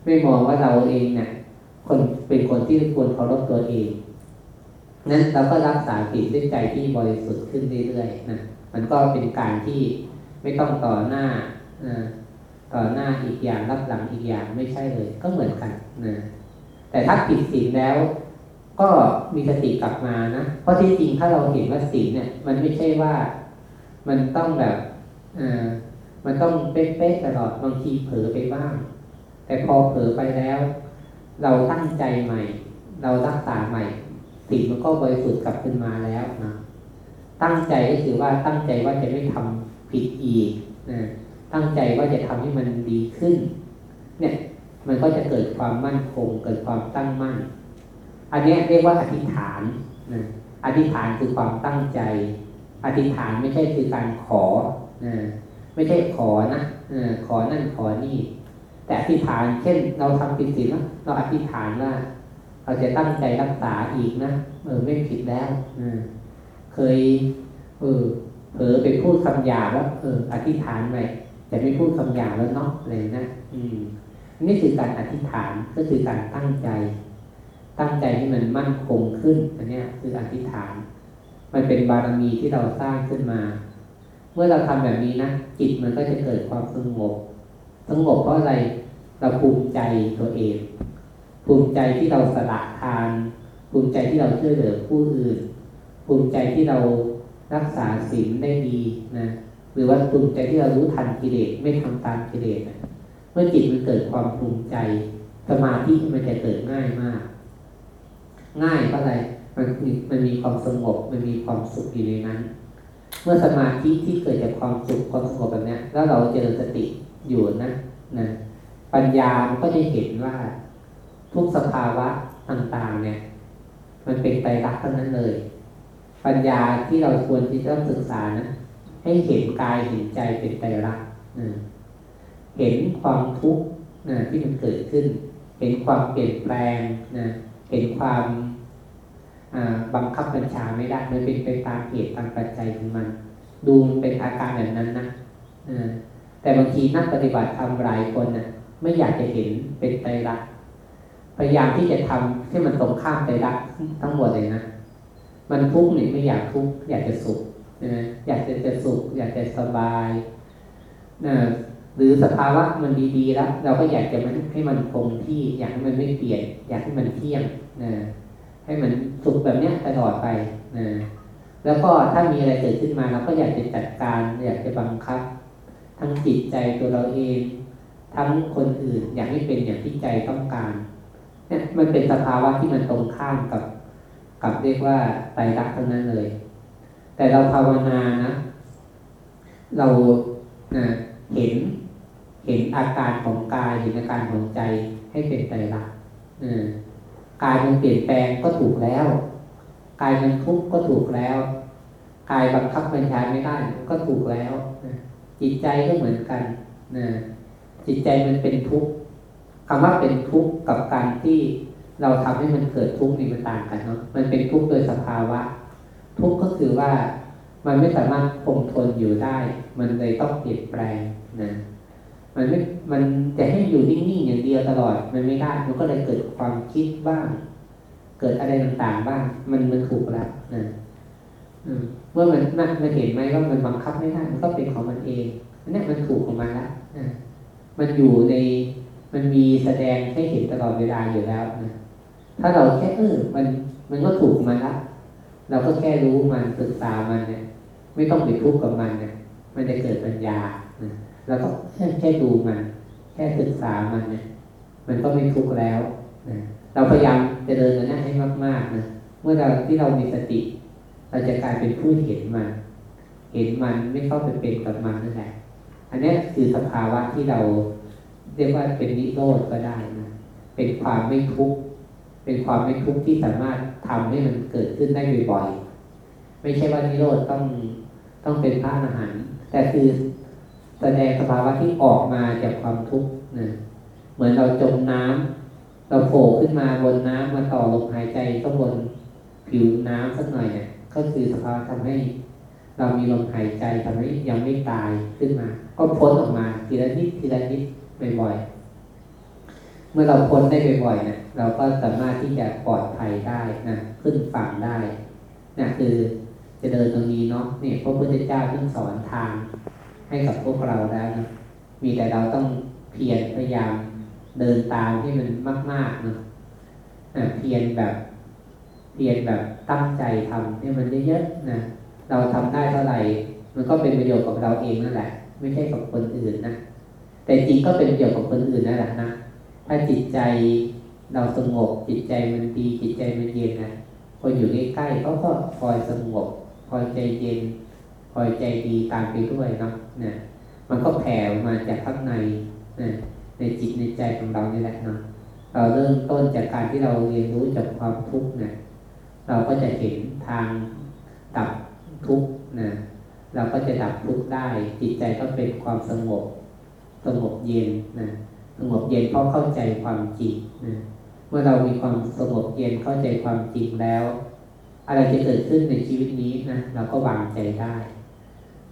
[SPEAKER 1] ไม่มองว่าเราเองเนี่ยคนเป็นคนที่ควรเคารพตัวเองนั้นเราก็รักษาศีลด้วยใจที่บริสุทธิ์ขึ้นเรื่อยๆนะมันก็เป็นการที่ ไม่ต้องต่อหน้าต่อหน้าอีกอย่างรับหลังอีกอย่างไม่ใช่เลย ก็เหมือนกันนะแต่ถ้าผิดศีลแล้ว ก็มีสติกลับมานะเพราะที่จริงถ้าเราเห็นว่าศีลเนี่ย มันไม่ใช่ว่ามันต้องแบบอ่ามันต้องเป๊ะๆตลอดบางทีเผลอไปบ้าง แต่พอเผลอไปแล้ว เราตั้งใจใหม่ เรารักษาใหม่ศีลมันก็บริสุทธิ์กลับขึ้นมาแล้วนะตั้งใจก็คือว่าตั้งใจว่าจะไม่ทำ ผิดอีกนะตั้งใจว่าจะทำให้มันดีขึ้น เนี่ย มันก็จะเกิดความมั่นคง เกิดความตั้งมั่น อันนี้เรียกว่าอธิษฐานนะอธิษฐานคือความตั้งใจ อธิษฐานไม่ใช่คือการขอนะไม่ใช่ขอนะขอนั่นขอนี่ แต่อธิษฐาน เช่น เราทำผิดศีลเราอธิษฐานว่าเราจะตั้งใจรักษาอีกนะเออไม่ผิดแล้วเคย เออ เผลอไปพูดคำหยาบแล้วเอออธิษฐานไปจะไม่พูดคำหยาบแล้วเนาะเลยนะอืมนี่คือการอธิษฐานก็คือการตั้งใจ ตั้งใจให้มันมั่นคงขึ้นอันนี้คืออธิษฐาน มันเป็นบารมีที่เราสร้างขึ้นมา เมื่อเราทำแบบนี้นะจิตมันก็จะเกิดความสงบสงบเพราะอะไรเราภูมิใจตัวเอง ภูมิใจที่เราสละทาน ภูมิใจที่เราช่วยเหลือผู้อื่น ภูมิใจที่เรา รักษาศีลได้ดีนะหรือว่าภูมิใจที่เรารู้ทันกิเลสไม่ทำตามกิเลสเมื่อจิตมันเกิดความภูมิใจ สมาธิมันจะเกิดง่ายมาก ง่ายเพราะอะไรมันมันมีความสงบมันมีความสุขอยู่ในนั้น เมื่อสมาธิที่เกิดจากความสุขความสงบแบบนี้แล้วเราเจริญสติอยู่นะนะปัญญามันก็จะเห็นว่าทุกสภาวะต่างๆ เนี่ย มันเป็นไตรลักษณ์เท่านั้นเลย ปัญญาที่เราควรที่จะต้องศึกษานะให้เห็นกายเห็นใจเป็นไตรลักษณ์เห็นความทุกข์ที่มันเกิดขึ้น เห็นความเปลี่ยนแปลงนะเห็นความบังคับบัญชาไม่ได้มันเป็นไปตามเหตุตามปัจจัยของมัน ดูมันเป็นอาการแบบนั้นนะแต่บางทีนักปฏิบัติทำหลายคนนะ่ะ ไม่อยากจะเห็นเป็นไตรลักษณ์พยายามที่จะทำให้มันตรงข้ามไตรลักษณ์ทั้งหมดเลยนะ มันทุกข์เนี่ยไม่อยากทุกข์อยากจะสุขนะอยากจะจะสุข อยากจะสบายนะหรือสภาวะมันดีๆแล้ว เราก็อยากจะมันให้มันคงที่อยากให้มันไม่เปลี่ยน อยากให้มันเที่ยงนะให้มันสุขแบบเนี้ยตลอดไปนะแล้วก็ถ้ามีอะไรเกิดขึ้นมาเราก็อยากจะจัดการอยากจะบังคับ ทั้งจิตใจตัวเราเอง ทั้งคนอื่นอยากให้เป็นอย่างที่ใจต้องการเนี่ยมันเป็นสภาวะที่มันตรงข้ามกับ กับเรียกว่าไตรลักษณ์เท่านั้นเลย แต่เราภาวนานะ เราเห็นเห็นอาการของกายเห็นอาการของใจให้เป็นไตรลักษณ์กายมันเปลี่ยนแปลงก็ถูกแล้ว กายมันทุกข์ก็ถูกแล้ว กายบังคับบัญชาไม่ได้ก็ถูกแล้วจิตใจก็เหมือนกันนะจิตใจมันเป็นทุกข์คำว่าเป็นทุกข์กับการที่ เราทำให้มันเกิดทุกข์นี่มันต่างกันเนาะมันเป็นทุกข์โดยสภาวะ ทุกข์ก็คือว่ามันไม่สามารถคงทนอยู่ได้ มันเลยต้องเปลี่ยนแปลงนะมันไม่มันจะให้อยู่นิ่งๆอย่างเดียวตลอด มันไม่ได้มันก็เลยเกิดความคิดบ้าง เกิดอะไรต่างๆบ้าง มันมันถูกแล้วนะเมื่อมันนั่นมันเห็นไหมว่ามันบังคับไม่ได้มันก็เป็นของมันเองอันนี้มันถูกของมันละมันอยู่ในมันมีแสดงให้เห็นตลอดเวลาอยู่แล้วนะ ถ้าเราแค่เออมันมันก็ถูกมันละเราก็แค่รู้มันศึกษามันเนี่ย ไม่ต้องไปทุกข์กับมันเนี่ยมันจะเกิดปัญญาเราก็แค่แค่ดูมัน แค่ศึกษามันเนี่ยมันก็ไม่ทุกข์แล้วนะเราพยายามจะเดินหน้าให้มากๆนะเมื่อเราที่เรามีสติ เราจะกลายเป็นผู้เห็นมัน เห็นมันไม่เข้าไปเป็นกับมันนั่นแหละอันนี้คือสภาวะที่เราเรียกว่าเป็นนิโรธก็ได้นะเป็นความไม่ทุกข์ เป็นความไม่ทุกข์ที่สามารถทำให้มันเกิดขึ้นได้บ่อยๆไม่ใช่ว่านิโรธต้องต้องเป็นพระอรหันต์แต่คือแสดงสภาวะที่ออกมาจากความทุกข์นะเหมือนเราจมน้ำเราโผล่ขึ้นมาบนน้ำมาต่อลมหายใจก็บนผิวน้ำสักหน่อยเนี่ยก็คือสภาวะทำให้ เรามีลมหายใจทำให้ยังไม่ตายขึ้นมา ก็พ้นออกมาทีละนิดทีละนิดบ่อยๆ เมื่อเราพ้นได้บ่อยๆเนี่ยเราก็สามารถที่จะปลอดภัยได้นะขึ้นฝั่งได้นะคือจะเดินตรงนี้เนาะเนี่ยพระพุทธเจ้าท่านสอนทางให้กับพวกเราแล้วนะมีแต่เราต้องเพียรพยายามเดินตามที่มันมากๆเนาะเพียรแบบเพียรแบบตั้งใจทำให้มันเยอะๆนะเราทำได้เท่าไหร่ มันก็เป็นประโยชน์กับเราเองนั่นแหละ ไม่ใช่กับคนอื่นนะแต่จริงก็เป็นประโยชน์กับคนอื่นนั่นแหละนะ ถ้าจิตใจเราสงบจิตใจมันดีจิตใจมันเย็นนะคนอยู่ใกล้ๆเขาก็คอยสงบคอยใจเย็นคอยใจดีตามไปด้วยเนาะนะมันก็แผ่มาจากข้างในนะในจิตในใจของเรานี่แหละเนาะเราเริ่มต้นจากการที่เราเรียนรู้จากความทุกข์นะเราก็จะเห็นทางดับทุกข์นะเราก็จะดับทุกข์ได้จิตใจก็เป็นความสงบสงบเย็นนะ สงบเย็นเพราะเข้าใจความจริงนะเมื่อเรามีความสงบเย็นเข้าใจความจริงแล้ว อะไรจะเกิดขึ้นในชีวิตนี้นะเราก็วางใจได้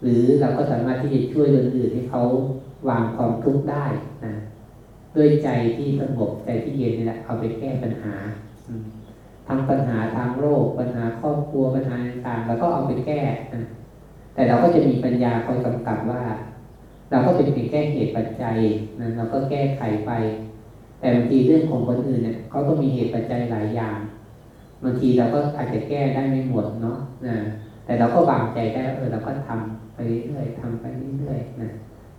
[SPEAKER 1] หรือเราก็สามารถที่จะช่วยคนอื่นให้เขาวางความทุกข์ได้นะด้วยใจที่สงบใจที่เย็นนี่แหละเอาไปแก้ปัญหาทั้งปัญหาทางโรคปัญหาครอบครัวปัญหาต่างๆแล้วก็เอาไปแก้นะแต่เราก็จะมีปัญญาคอยกำกับว่า เราก็เป็นเพียงแก้เหตุปัจจัยนะเราก็แก้ไขไป แต่บางทีเรื่องของคนอื่นเนี่ยเขาก็มีเหตุปัจจัยหลายอย่างบางทีเราก็อาจจะแก้ได้ไม่หมดเนาะนะแต่เราก็วางใจได้เออเราก็ทำไปเรื่อยๆทำไปเรื่อยๆนะ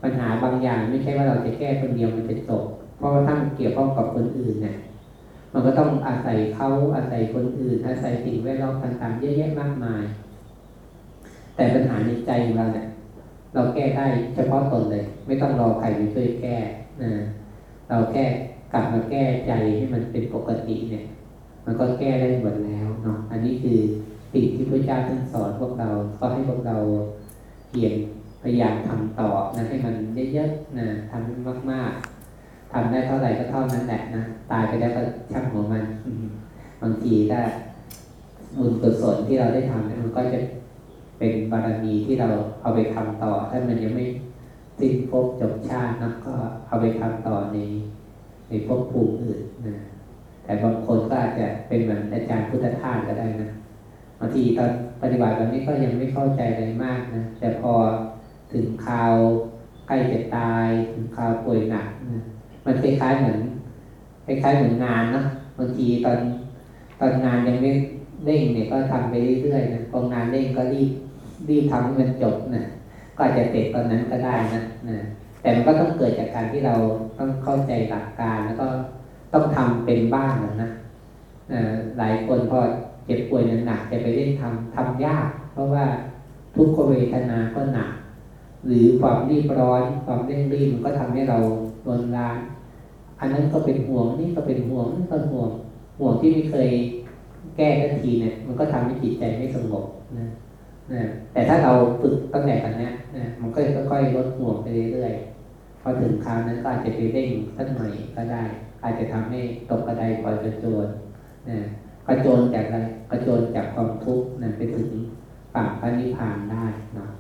[SPEAKER 1] ปัญหาบางอย่างไม่ใช่ว่าเราจะแก้คนเดียวมันจะจบเพราะว่าถ้ามันเกี่ยวข้องกับคนอื่นเนี่ยมันก็ต้องอาศัยเขาอาศัยคนอื่น อาศัยสิ่งแวดล้อมต่างๆเยอะแยะมากมาย แต่ปัญหาในใจของเราเนี่ย เราแก้ได้เฉพาะตนเลย ไม่ต้องรอใครมาช่วยแก้นะเราแค่กลับมาแก้ใจให้มันเป็นปกติเนี่ย มันก็แก้ได้หมดแล้วเนาะอันนี้คือสิ่งที่พระเจ้าท่านสอนพวกเราก็ให้พวกเราเพียรพยายามทำต่อนะให้มันเยอะๆนะทำให้มากๆทำได้เท่าไหร่ก็เท่านั้นแหละนะตายไปแล้วก็ช่างหัวมันบางทีถ้าบุญกุศลที่เราได้ทำมันก็จะ เป็นบารมีที่เราเอาไปทำต่อ ถ้ามันยังไม่สิ้นภพจบชาตินะก็เอาไปทำต่อในในภพภูมิอื่นนะแต่บางคนก็อาจจะเป็นเหมือนอาจารย์พุทธทาสก็ได้นะบางทีตอนปฏิบัติแบบนี้ก็ยังไม่เข้าใจอะไรมากนะแต่พอถึงคราวใกล้จะตาย ถึงคราวป่วยหนักนะมันคล้ายๆเหมือนคล้ายๆเหมือนงานนะบางทีตอนตอนงานยังไม่เร่งเนี่ยก็ทำไปเรื่อยๆนะพองานเร่งก็รีบ รีบทำให้มันจบนะก็อาจจะเสร็จตอนนั้นก็ได้นะนะแต่มันก็ต้องเกิดจากการที่เราต้องเข้าใจหลักการแล้วก็ต้องทำเป็นบ้างนะนะหลายคนพอเจ็บป่วยหนักจะไปเล่นทำทำยาก เพราะว่าทุกขเวทนาก็หนัก หรือความรีบร้อนความเร่งรีบมันก็ทำให้เราโดนล้าน อันนั้นก็เป็นห่วงนี่ก็เป็นห่วงนี่ก็ห่วงห่วงที่ไม่เคยแก้ทันทีเนี่ยมันก็ทำให้จิตใจไม่สงบนะ นะแต่ถ้าเราฝึกตั้งแต่ตอนนี้นะมันก็ค่อยๆลดห่วงไปเรื่อยๆพอถึงคราวนั้นก็อาจจะไปเร่งสักหน่อยก็ได้ อาจจะทำให้ตกกระไดปล่อยกระโจนนะกระโจนจากอะไรกระโจนจากความทุกข์นะไปถึงปากพระนิพพานได้เนาะ